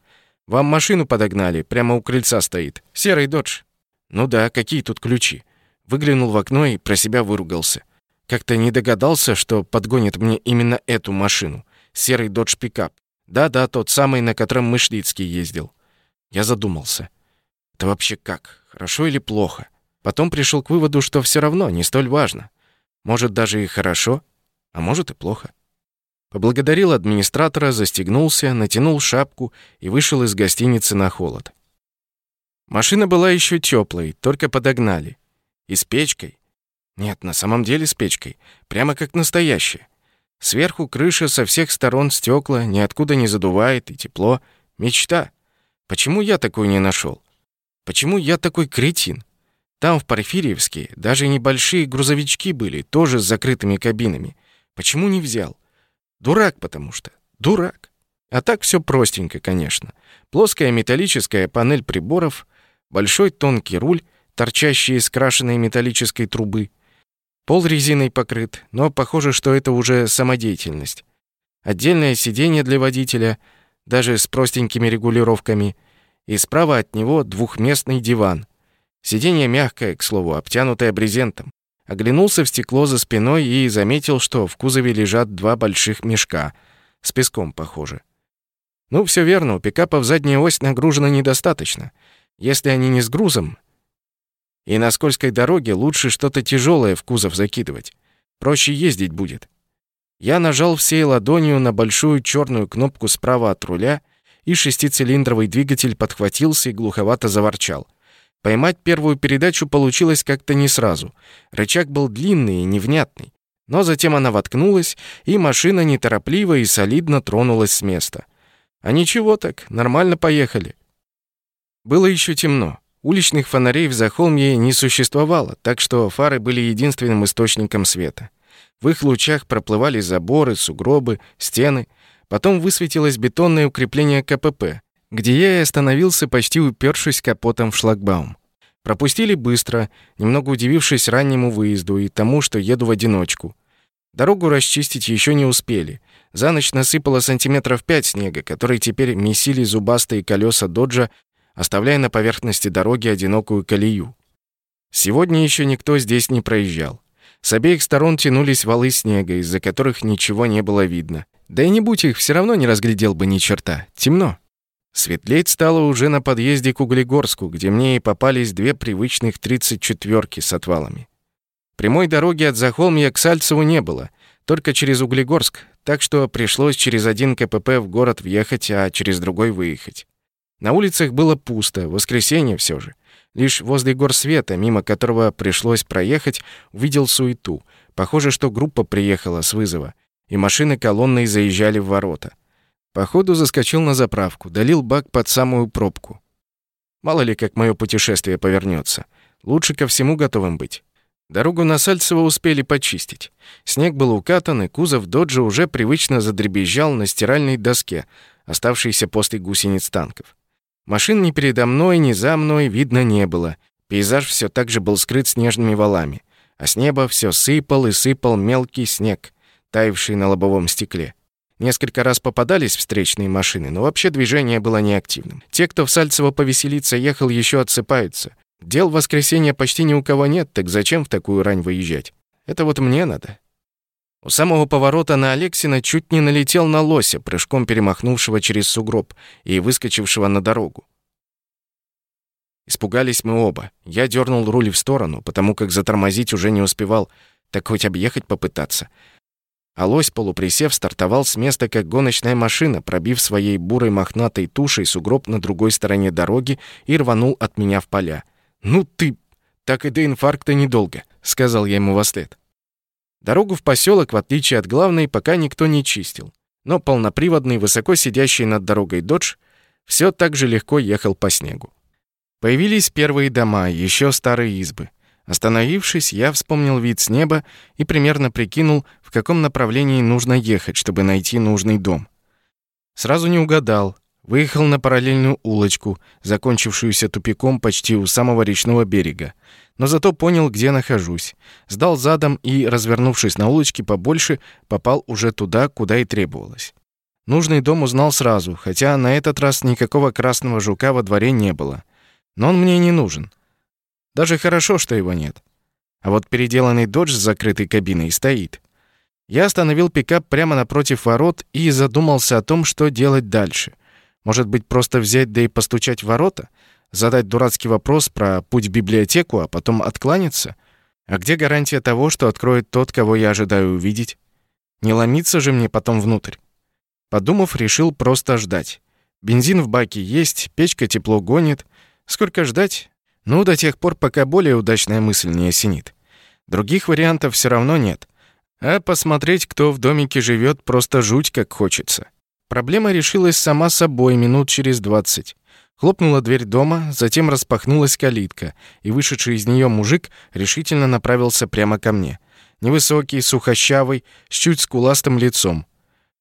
«Вам машину подогнали, прямо у крыльца стоит. Серый додж». Ну да, какие тут ключи? Выглянул в окно и про себя выругался. Как-то не догадался, что подгонит мне именно эту машину. Серый Dodge пикап. Да-да, тот самый, на котором Мышлицкий ездил. Я задумался. Это вообще как? Хорошо или плохо? Потом пришел к выводу, что все равно не столь важно. Может, даже и хорошо, а может и плохо. Поблагодарил администратора, застегнулся, натянул шапку и вышел из гостиницы на холод. Машина была еще теплой, только подогнали. И с печкой. Нет, на самом деле с печкой. Прямо как настоящая. Сверху крыша со всех сторон стекла, ниоткуда не задувает и тепло. Мечта. Почему я такую не нашел? Почему я такой кретин? Там, в Порфирьевске, даже небольшие грузовички были, тоже с закрытыми кабинами. Почему не взял? Дурак потому что. Дурак. А так все простенько, конечно. Плоская металлическая панель приборов, большой тонкий руль, торчащий из крашеной металлической трубы. Пол резиной покрыт, но похоже, что это уже самодеятельность. Отдельное сиденье для водителя, даже с простенькими регулировками, и справа от него двухместный диван. Сиденье мягкое, к слову, обтянутое брезентом. Оглянулся в стекло за спиной и заметил, что в кузове лежат два больших мешка. С песком, похоже. Ну, все верно, у пикапов задняя ось нагружена недостаточно — если они не с грузом, и на скользкой дороге лучше что-то тяжелое в кузов закидывать. Проще ездить будет. Я нажал всей ладонью на большую черную кнопку справа от руля, и шестицилиндровый двигатель подхватился и глуховато заворчал. Поймать первую передачу получилось как-то не сразу. Рычаг был длинный и невнятный. Но затем она воткнулась, и машина неторопливо и солидно тронулась с места. А ничего так, нормально поехали. Было еще темно. Уличных фонарей в Захолмье не существовало, так что фары были единственным источником света. В их лучах проплывали заборы, сугробы, стены. Потом высветилось бетонное укрепление КПП, где я и остановился, почти упершись капотом в шлагбаум. Пропустили быстро, немного удивившись раннему выезду и тому, что еду в одиночку. Дорогу расчистить еще не успели. За ночь насыпало сантиметров пять снега, который теперь месили зубастые колеса доджа оставляя на поверхности дороги одинокую колею. Сегодня еще никто здесь не проезжал. С обеих сторон тянулись валы снега, из-за которых ничего не было видно. Да и не будь их, все равно не разглядел бы ни черта. Темно. Светлеть стало уже на подъезде к Углегорску, где мне и попались две привычных 34-ки с отвалами. Прямой дороги от Захолмья к Сальцеву не было, только через Углегорск, так что пришлось через один КПП в город въехать, а через другой выехать. На улицах было пусто, воскресенье все же. Лишь возле гор света, мимо которого пришлось проехать, увидел суету. Похоже, что группа приехала с вызова, и машины колонной заезжали в ворота. Походу заскочил на заправку, долил бак под самую пробку. Мало ли, как мое путешествие повернется. Лучше ко всему готовым быть. Дорогу на Сальцево успели почистить. Снег был укатан, и кузов доджа уже привычно задребезжал на стиральной доске, оставшейся после гусениц танков. Машин ни передо мной, ни за мной видно не было. Пейзаж все так же был скрыт снежными валами, а с неба все сыпал и сыпал мелкий снег, таявший на лобовом стекле. Несколько раз попадались встречные машины, но вообще движение было неактивным. Те, кто в Сальцево повеселиться ехал, еще отсыпаются. Дел в воскресенье почти ни у кого нет, так зачем в такую рань выезжать? Это вот мне надо. У самого поворота на Алексина чуть не налетел на лося, прыжком перемахнувшего через сугроб и выскочившего на дорогу. Испугались мы оба. Я дернул руль в сторону, потому как затормозить уже не успевал, так хоть объехать попытаться. А лось, полуприсев, стартовал с места, как гоночная машина, пробив своей бурой мохнатой тушей сугроб на другой стороне дороги и рванул от меня в поля. «Ну ты...» «Так и до инфаркта недолго», — сказал я ему во след. Дорогу в поселок, в отличие от главной, пока никто не чистил. Но полноприводный, высоко сидящий над дорогой «Додж» все так же легко ехал по снегу. Появились первые дома, еще старые избы. Остановившись, я вспомнил вид с неба и примерно прикинул, в каком направлении нужно ехать, чтобы найти нужный дом. Сразу не угадал. Выехал на параллельную улочку, закончившуюся тупиком почти у самого речного берега но зато понял, где нахожусь. Сдал задом и, развернувшись на улочке побольше, попал уже туда, куда и требовалось. Нужный дом узнал сразу, хотя на этот раз никакого красного жука во дворе не было. Но он мне не нужен. Даже хорошо, что его нет. А вот переделанный додж с закрытой кабиной стоит. Я остановил пикап прямо напротив ворот и задумался о том, что делать дальше. Может быть, просто взять да и постучать в ворота? задать дурацкий вопрос про путь в библиотеку, а потом откланяться? А где гарантия того, что откроет тот, кого я ожидаю увидеть? Не ломиться же мне потом внутрь. Подумав, решил просто ждать. Бензин в баке есть, печка тепло гонит. Сколько ждать? Ну, до тех пор, пока более удачная мысль не осенит. Других вариантов все равно нет. А посмотреть, кто в домике живет, просто жуть как хочется. Проблема решилась сама собой минут через двадцать. Хлопнула дверь дома, затем распахнулась калитка, и вышедший из нее мужик решительно направился прямо ко мне. Невысокий, сухощавый, с чуть скуластым лицом.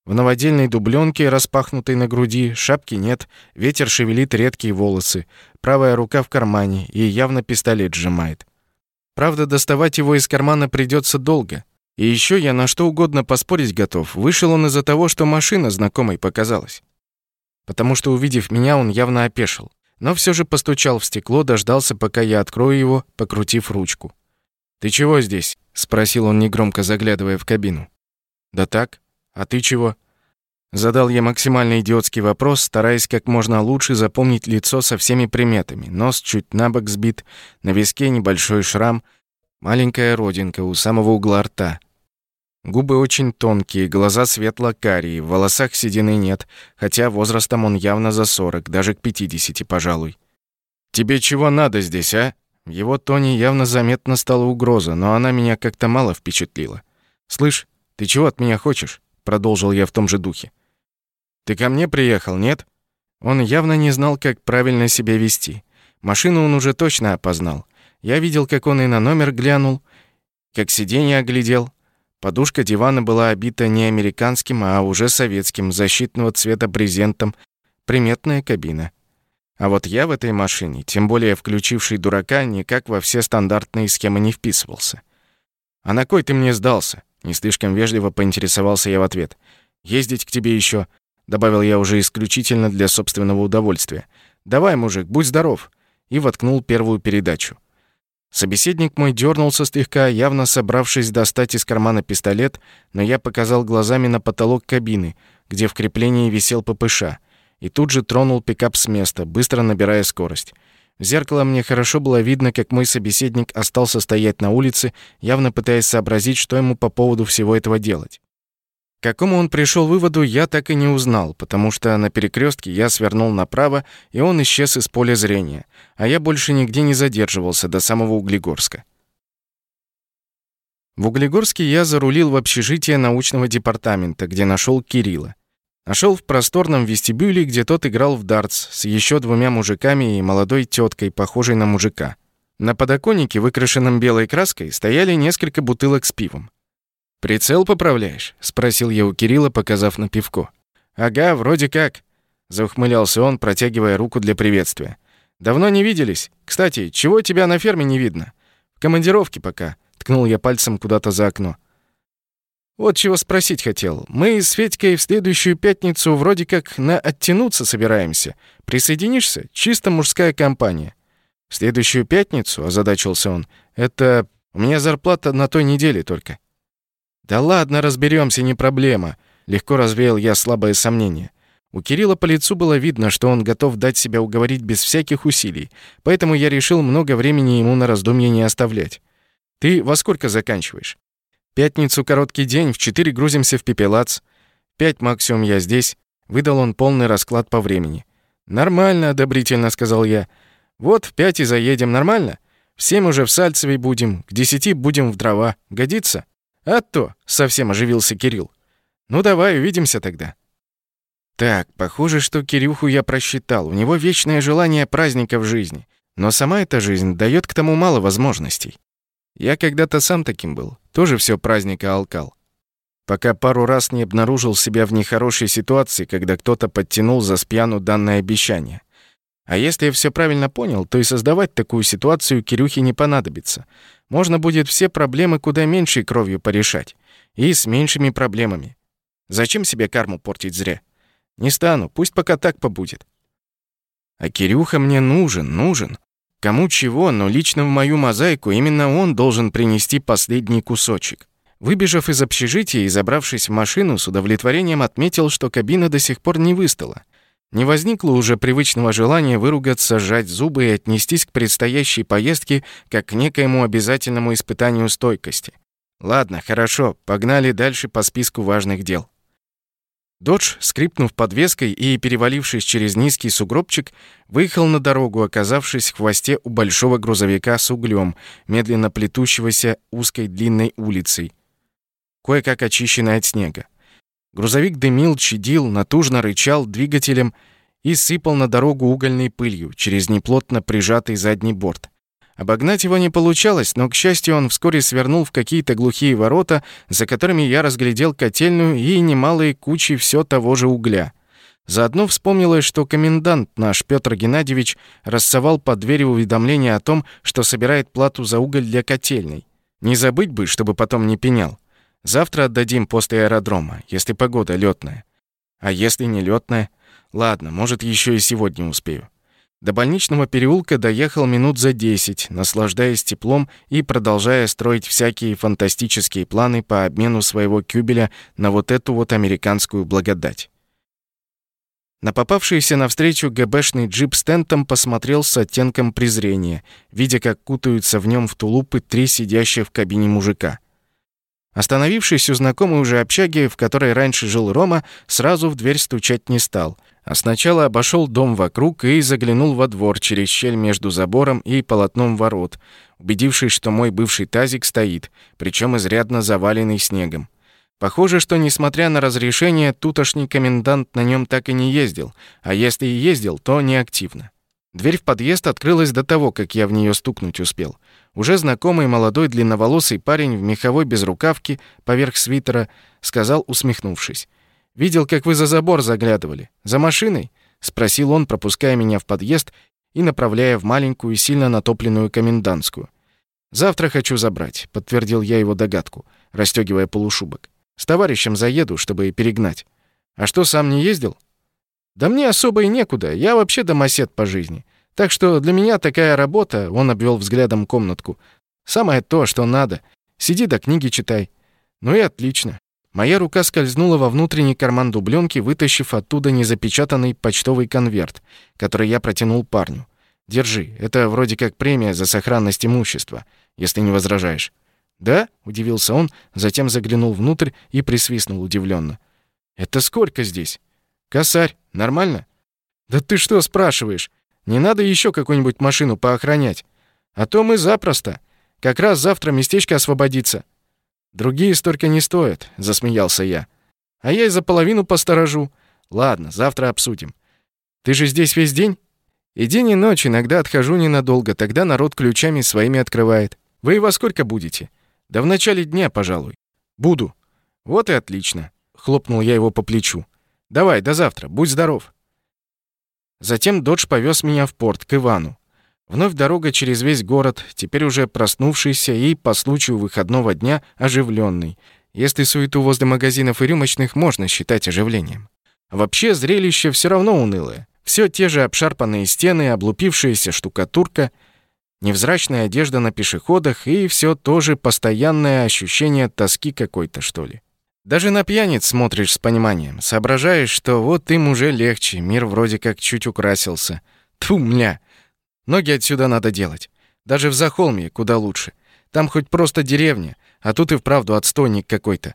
В новодельной дубленке, распахнутой на груди, шапки нет, ветер шевелит редкие волосы, правая рука в кармане и явно пистолет сжимает. Правда, доставать его из кармана придется долго. И еще я на что угодно поспорить готов. Вышел он из-за того, что машина знакомой показалась потому что, увидев меня, он явно опешил. Но все же постучал в стекло, дождался, пока я открою его, покрутив ручку. «Ты чего здесь?» — спросил он негромко, заглядывая в кабину. «Да так. А ты чего?» Задал я максимально идиотский вопрос, стараясь как можно лучше запомнить лицо со всеми приметами. Нос чуть набок сбит, на виске небольшой шрам, маленькая родинка у самого угла рта. Губы очень тонкие, глаза светло-карие, в волосах седины нет, хотя возрастом он явно за 40, даже к 50, пожалуй. «Тебе чего надо здесь, а?» Его тоне явно заметно стала угроза, но она меня как-то мало впечатлила. «Слышь, ты чего от меня хочешь?» Продолжил я в том же духе. «Ты ко мне приехал, нет?» Он явно не знал, как правильно себя вести. Машину он уже точно опознал. Я видел, как он и на номер глянул, как сиденье оглядел, Подушка дивана была обита не американским, а уже советским, защитного цвета брезентом. Приметная кабина. А вот я в этой машине, тем более включивший дурака, никак во все стандартные схемы не вписывался. «А на кой ты мне сдался?» Не слишком вежливо поинтересовался я в ответ. «Ездить к тебе еще, добавил я уже исключительно для собственного удовольствия. «Давай, мужик, будь здоров!» И воткнул первую передачу. Собеседник мой дернулся слегка, явно собравшись достать из кармана пистолет, но я показал глазами на потолок кабины, где в креплении висел ППШ, и тут же тронул пикап с места, быстро набирая скорость. В зеркало мне хорошо было видно, как мой собеседник остался стоять на улице, явно пытаясь сообразить, что ему по поводу всего этого делать. Какому он пришел выводу, я так и не узнал, потому что на перекрестке я свернул направо, и он исчез из поля зрения, а я больше нигде не задерживался до самого Углегорска. В Углегорске я зарулил в общежитие научного департамента, где нашел Кирилла. Нашел в просторном вестибюле, где тот играл в дартс с еще двумя мужиками и молодой теткой, похожей на мужика. На подоконнике, выкрашенном белой краской, стояли несколько бутылок с пивом. «Прицел поправляешь?» — спросил я у Кирилла, показав на пивко. «Ага, вроде как», — заухмылялся он, протягивая руку для приветствия. «Давно не виделись. Кстати, чего тебя на ферме не видно? В командировке пока. Ткнул я пальцем куда-то за окно. Вот чего спросить хотел. Мы с Федькой в следующую пятницу вроде как на оттянуться собираемся. Присоединишься? Чисто мужская компания. В следующую пятницу, озадачился он. Это у меня зарплата на той неделе только. Да ладно, разберемся, не проблема, легко развеял я слабое сомнение. У Кирилла по лицу было видно, что он готов дать себя уговорить без всяких усилий, поэтому я решил много времени ему на раздумье не оставлять. Ты во сколько заканчиваешь? Пятницу короткий день, в четыре грузимся в Пепелац. Пять максимум я здесь. Выдал он полный расклад по времени. Нормально, одобрительно сказал я. Вот в пять и заедем, нормально? В семь уже в Сальцевой будем, к десяти будем в дрова. Годится? А то, совсем оживился Кирилл. Ну давай, увидимся тогда. Так, похоже, что Кирюху я просчитал. У него вечное желание праздника в жизни. Но сама эта жизнь дает к тому мало возможностей. Я когда-то сам таким был, тоже все праздника алкал. Пока пару раз не обнаружил себя в нехорошей ситуации, когда кто-то подтянул за спьяну данное обещание. А если я все правильно понял, то и создавать такую ситуацию Кирюхе не понадобится. Можно будет все проблемы куда меньшей кровью порешать. И с меньшими проблемами. Зачем себе карму портить зря? Не стану, пусть пока так побудет. А Кирюха мне нужен, нужен. Кому чего, но лично в мою мозаику именно он должен принести последний кусочек. Выбежав из общежития и забравшись в машину, с удовлетворением отметил, что кабина до сих пор не выстала. Не возникло уже привычного желания выругаться, сжать зубы и отнестись к предстоящей поездке как к некоему обязательному испытанию стойкости. Ладно, хорошо, погнали дальше по списку важных дел. Додж, скрипнув подвеской и перевалившись через низкий сугробчик, выехал на дорогу, оказавшись в хвосте у большого грузовика с углем, медленно плетущегося узкой длинной улицей, кое-как очищенной от снега. Грузовик дымил, чадил, натужно рычал двигателем и сыпал на дорогу угольной пылью через неплотно прижатый задний борт. Обогнать его не получалось, но, к счастью, он вскоре свернул в какие-то глухие ворота, за которыми я разглядел котельную и немалые кучи все того же угля. Заодно вспомнилось, что комендант наш Петр Геннадьевич рассовал под дверью уведомление о том, что собирает плату за уголь для котельной. Не забыть бы, чтобы потом не пенял. Завтра отдадим после аэродрома, если погода лётная. А если не лётная? Ладно, может, ещё и сегодня успею. До больничного переулка доехал минут за десять, наслаждаясь теплом и продолжая строить всякие фантастические планы по обмену своего кюбеля на вот эту вот американскую благодать. На попавшийся навстречу ГБшный джип с тентом посмотрел с оттенком презрения, видя, как кутаются в нем в тулупы три сидящих в кабине мужика. Остановившись у знакомой уже общаги, в которой раньше жил Рома, сразу в дверь стучать не стал — а сначала обошел дом вокруг и заглянул во двор через щель между забором и полотном ворот, убедившись, что мой бывший тазик стоит, причем изрядно заваленный снегом. Похоже, что, несмотря на разрешение, тутошний комендант на нем так и не ездил, а если и ездил, то неактивно. Дверь в подъезд открылась до того, как я в нее стукнуть успел. Уже знакомый молодой длинноволосый парень в меховой безрукавке поверх свитера сказал, усмехнувшись. Видел, как вы за забор заглядывали. За машиной?» — спросил он, пропуская меня в подъезд и направляя в маленькую, сильно натопленную комендантскую. «Завтра хочу забрать», — подтвердил я его догадку, расстегивая полушубок. «С товарищем заеду, чтобы перегнать. А что, сам не ездил?» «Да мне особо и некуда. Я вообще домосед по жизни. Так что для меня такая работа, он обвел взглядом комнатку, самое то, что надо. Сиди да книги читай. Ну и отлично. Моя рука скользнула во внутренний карман дубленки, вытащив оттуда незапечатанный почтовый конверт, который я протянул парню. «Держи, это вроде как премия за сохранность имущества, если не возражаешь». «Да?» — удивился он, затем заглянул внутрь и присвистнул удивленно. «Это сколько здесь?» «Косарь. Нормально?» «Да ты что спрашиваешь? Не надо еще какую-нибудь машину поохранять? А то мы запросто. Как раз завтра местечко освободится». «Другие столько не стоят», — засмеялся я. «А я и за половину посторожу. Ладно, завтра обсудим. Ты же здесь весь день?» «И день, и ночь. Иногда отхожу ненадолго. Тогда народ ключами своими открывает. Вы во сколько будете?» «Да в начале дня, пожалуй». «Буду». «Вот и отлично», — хлопнул я его по плечу. «Давай, до завтра. Будь здоров». Затем Додж повез меня в порт, к Ивану. Вновь дорога через весь город, теперь уже проснувшийся и, по случаю выходного дня, оживленный, если суету возле магазинов и рюмочных можно считать оживлением. вообще зрелище все равно унылое. Все те же обшарпанные стены, облупившаяся штукатурка, невзрачная одежда на пешеходах и все то же постоянное ощущение тоски какой-то, что ли. Даже на пьяниц смотришь с пониманием, соображаешь, что вот им уже легче, мир вроде как чуть украсился. Тьфу, мля! Ноги отсюда надо делать. Даже в Захолме куда лучше. Там хоть просто деревня, а тут и вправду отстойник какой-то.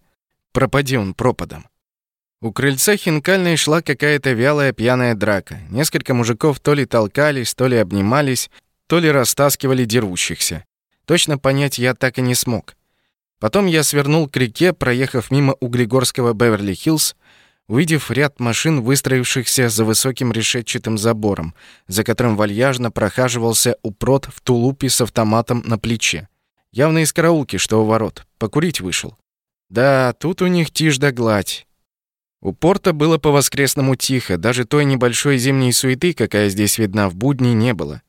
Пропади он пропадом. У крыльца хинкальной шла какая-то вялая пьяная драка. Несколько мужиков то ли толкались, то ли обнимались, то ли растаскивали дерущихся. Точно понять я так и не смог. Потом я свернул к реке, проехав мимо углегорского Беверли-Хиллз, увидев ряд машин, выстроившихся за высоким решетчатым забором, за которым вальяжно прохаживался упрот в тулупе с автоматом на плече. Явно из караулки, что у ворот. Покурить вышел. Да, тут у них тишь да гладь. У порта было по-воскресному тихо, даже той небольшой зимней суеты, какая здесь видна в будни, не было.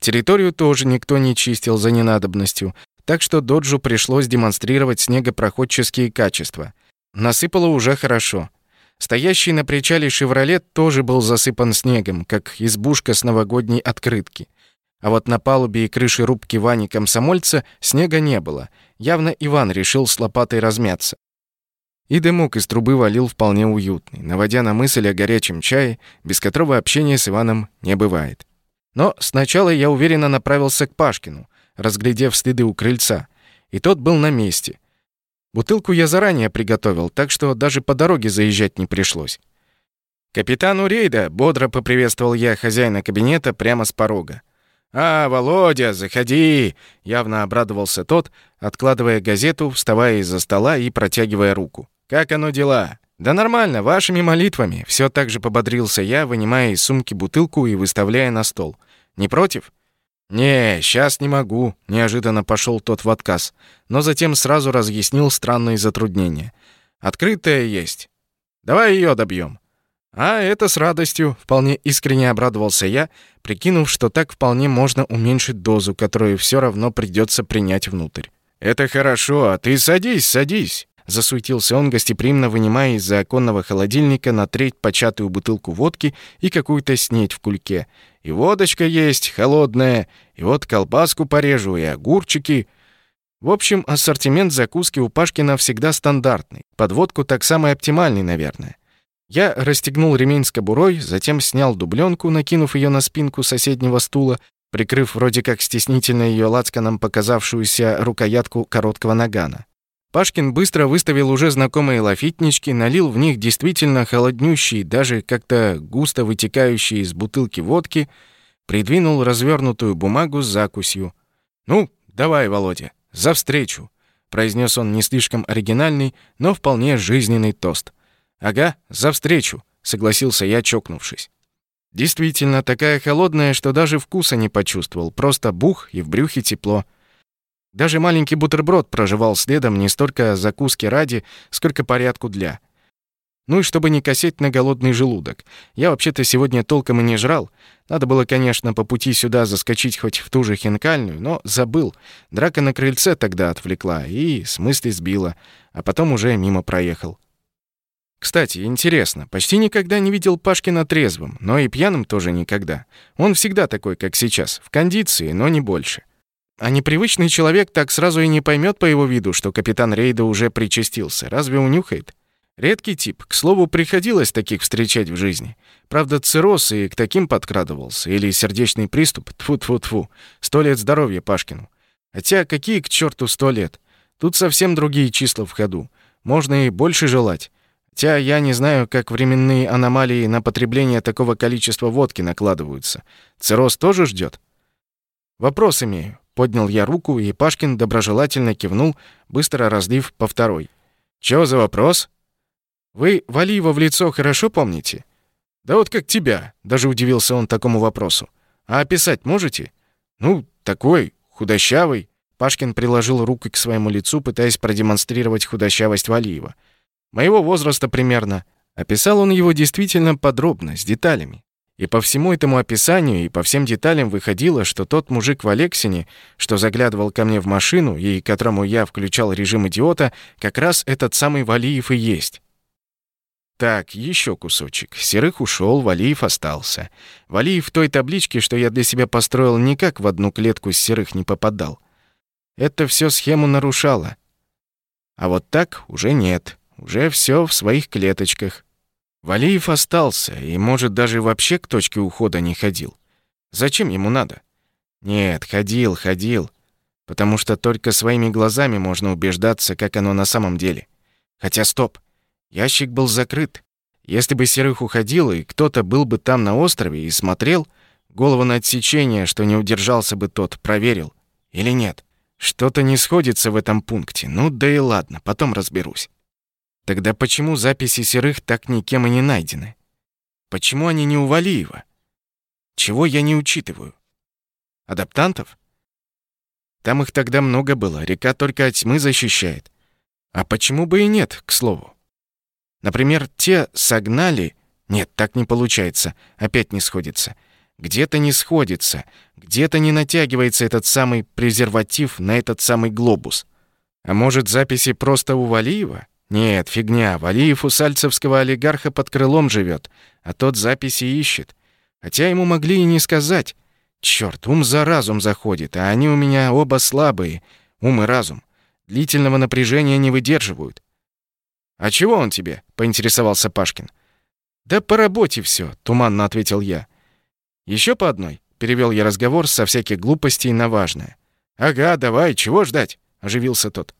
Территорию тоже никто не чистил за ненадобностью, так что Доджу пришлось демонстрировать снегопроходческие качества. Насыпало уже хорошо. Стоящий на причале «Шевролет» тоже был засыпан снегом, как избушка с новогодней открытки. А вот на палубе и крыше рубки Вани комсомольца снега не было. Явно Иван решил с лопатой размяться. И дымок из трубы валил вполне уютный, наводя на мысль о горячем чае, без которого общения с Иваном не бывает. Но сначала я уверенно направился к Пашкину, разглядев следы у крыльца, и тот был на месте. Бутылку я заранее приготовил, так что даже по дороге заезжать не пришлось. «Капитану рейда!» — бодро поприветствовал я хозяина кабинета прямо с порога. «А, Володя, заходи!» — явно обрадовался тот, откладывая газету, вставая из-за стола и протягивая руку. «Как оно дела?» «Да нормально, вашими молитвами», — все так же пободрился я, вынимая из сумки бутылку и выставляя на стол. «Не против?» «Не, сейчас не могу», — неожиданно пошел тот в отказ, но затем сразу разъяснил странные затруднения. «Открытая есть. Давай ее добьем». «А это с радостью», — вполне искренне обрадовался я, прикинув, что так вполне можно уменьшить дозу, которую все равно придется принять внутрь. «Это хорошо, а ты садись, садись». Засуетился он, гостеприимно вынимая из-за оконного холодильника на треть початую бутылку водки и какую-то снедь в кульке. «И водочка есть, холодная, и вот колбаску порежу, и огурчики». В общем, ассортимент закуски у Пашкина всегда стандартный. Под водку так самый оптимальный, наверное. Я расстегнул ремень с кобурой, затем снял дубленку, накинув ее на спинку соседнего стула, прикрыв вроде как стеснительно ее лацканом показавшуюся рукоятку короткого нагана. Пашкин быстро выставил уже знакомые лафитнички, налил в них действительно холоднющие, даже как-то густо вытекающие из бутылки водки, придвинул развернутую бумагу с закусью. «Ну, давай, Володя, за встречу!» — произнес он не слишком оригинальный, но вполне жизненный тост. «Ага, за встречу!» — согласился я, чокнувшись. Действительно, такая холодная, что даже вкуса не почувствовал, просто бух и в брюхе тепло. Даже маленький бутерброд проживал следом не столько закуски ради, сколько порядку для. Ну и чтобы не косеть на голодный желудок. Я вообще-то сегодня толком и не жрал. Надо было, конечно, по пути сюда заскочить хоть в ту же хинкальную, но забыл. Драка на крыльце тогда отвлекла и с мысли сбила, а потом уже мимо проехал. Кстати, интересно, почти никогда не видел Пашкина трезвым, но и пьяным тоже никогда. Он всегда такой, как сейчас, в кондиции, но не больше. А непривычный человек так сразу и не поймет по его виду, что капитан рейда уже причастился. Разве унюхает? Редкий тип. К слову, приходилось таких встречать в жизни. Правда, цирроз и к таким подкрадывался. Или сердечный приступ. тфу тфу тфу Сто лет здоровья Пашкину. Хотя какие к черту сто лет? Тут совсем другие числа в ходу. Можно и больше желать. Хотя я не знаю, как временные аномалии на потребление такого количества водки накладываются. Цирроз тоже ждет. Вопрос имею. Поднял я руку, и Пашкин доброжелательно кивнул, быстро разлив по второй. «Чё за вопрос?» «Вы Валиева в лицо хорошо помните?» «Да вот как тебя», — даже удивился он такому вопросу. «А описать можете?» «Ну, такой, худощавый». Пашкин приложил руку к своему лицу, пытаясь продемонстрировать худощавость Валиева. «Моего возраста примерно». Описал он его действительно подробно, с деталями. И по всему этому описанию и по всем деталям выходило, что тот мужик в Алексине, что заглядывал ко мне в машину и которому я включал режим идиота, как раз этот самый Валиев и есть. Так, еще кусочек. Серых ушел, Валиев остался. Валиев в той табличке, что я для себя построил, никак в одну клетку с Серых не попадал. Это все схему нарушало. А вот так уже нет. Уже все в своих клеточках. Валиев остался и, может, даже вообще к точке ухода не ходил. Зачем ему надо? Нет, ходил, ходил. Потому что только своими глазами можно убеждаться, как оно на самом деле. Хотя стоп. Ящик был закрыт. Если бы Серых уходил, и кто-то был бы там на острове и смотрел, голову на отсечение, что не удержался бы тот, проверил. Или нет? Что-то не сходится в этом пункте. Ну да и ладно, потом разберусь. Тогда почему записи серых так никем и не найдены? Почему они не у Валиева? Чего я не учитываю? Адаптантов? Там их тогда много было, река только от тьмы защищает. А почему бы и нет, к слову? Например, те согнали... Нет, так не получается, опять не сходится. Где-то не сходится, где-то не натягивается этот самый презерватив на этот самый глобус. А может, записи просто у Валиева? Нет, фигня. Валиев у сальцевского олигарха под крылом живет, а тот записи ищет. Хотя ему могли и не сказать. Черт, ум за разум заходит, а они у меня оба слабые, ум и разум. Длительного напряжения не выдерживают. «А чего он тебе?» — поинтересовался Пашкин. «Да по работе все, туманно ответил я. Еще по одной?» — перевел я разговор со всяких глупостей на важное. «Ага, давай, чего ждать?» — оживился тот.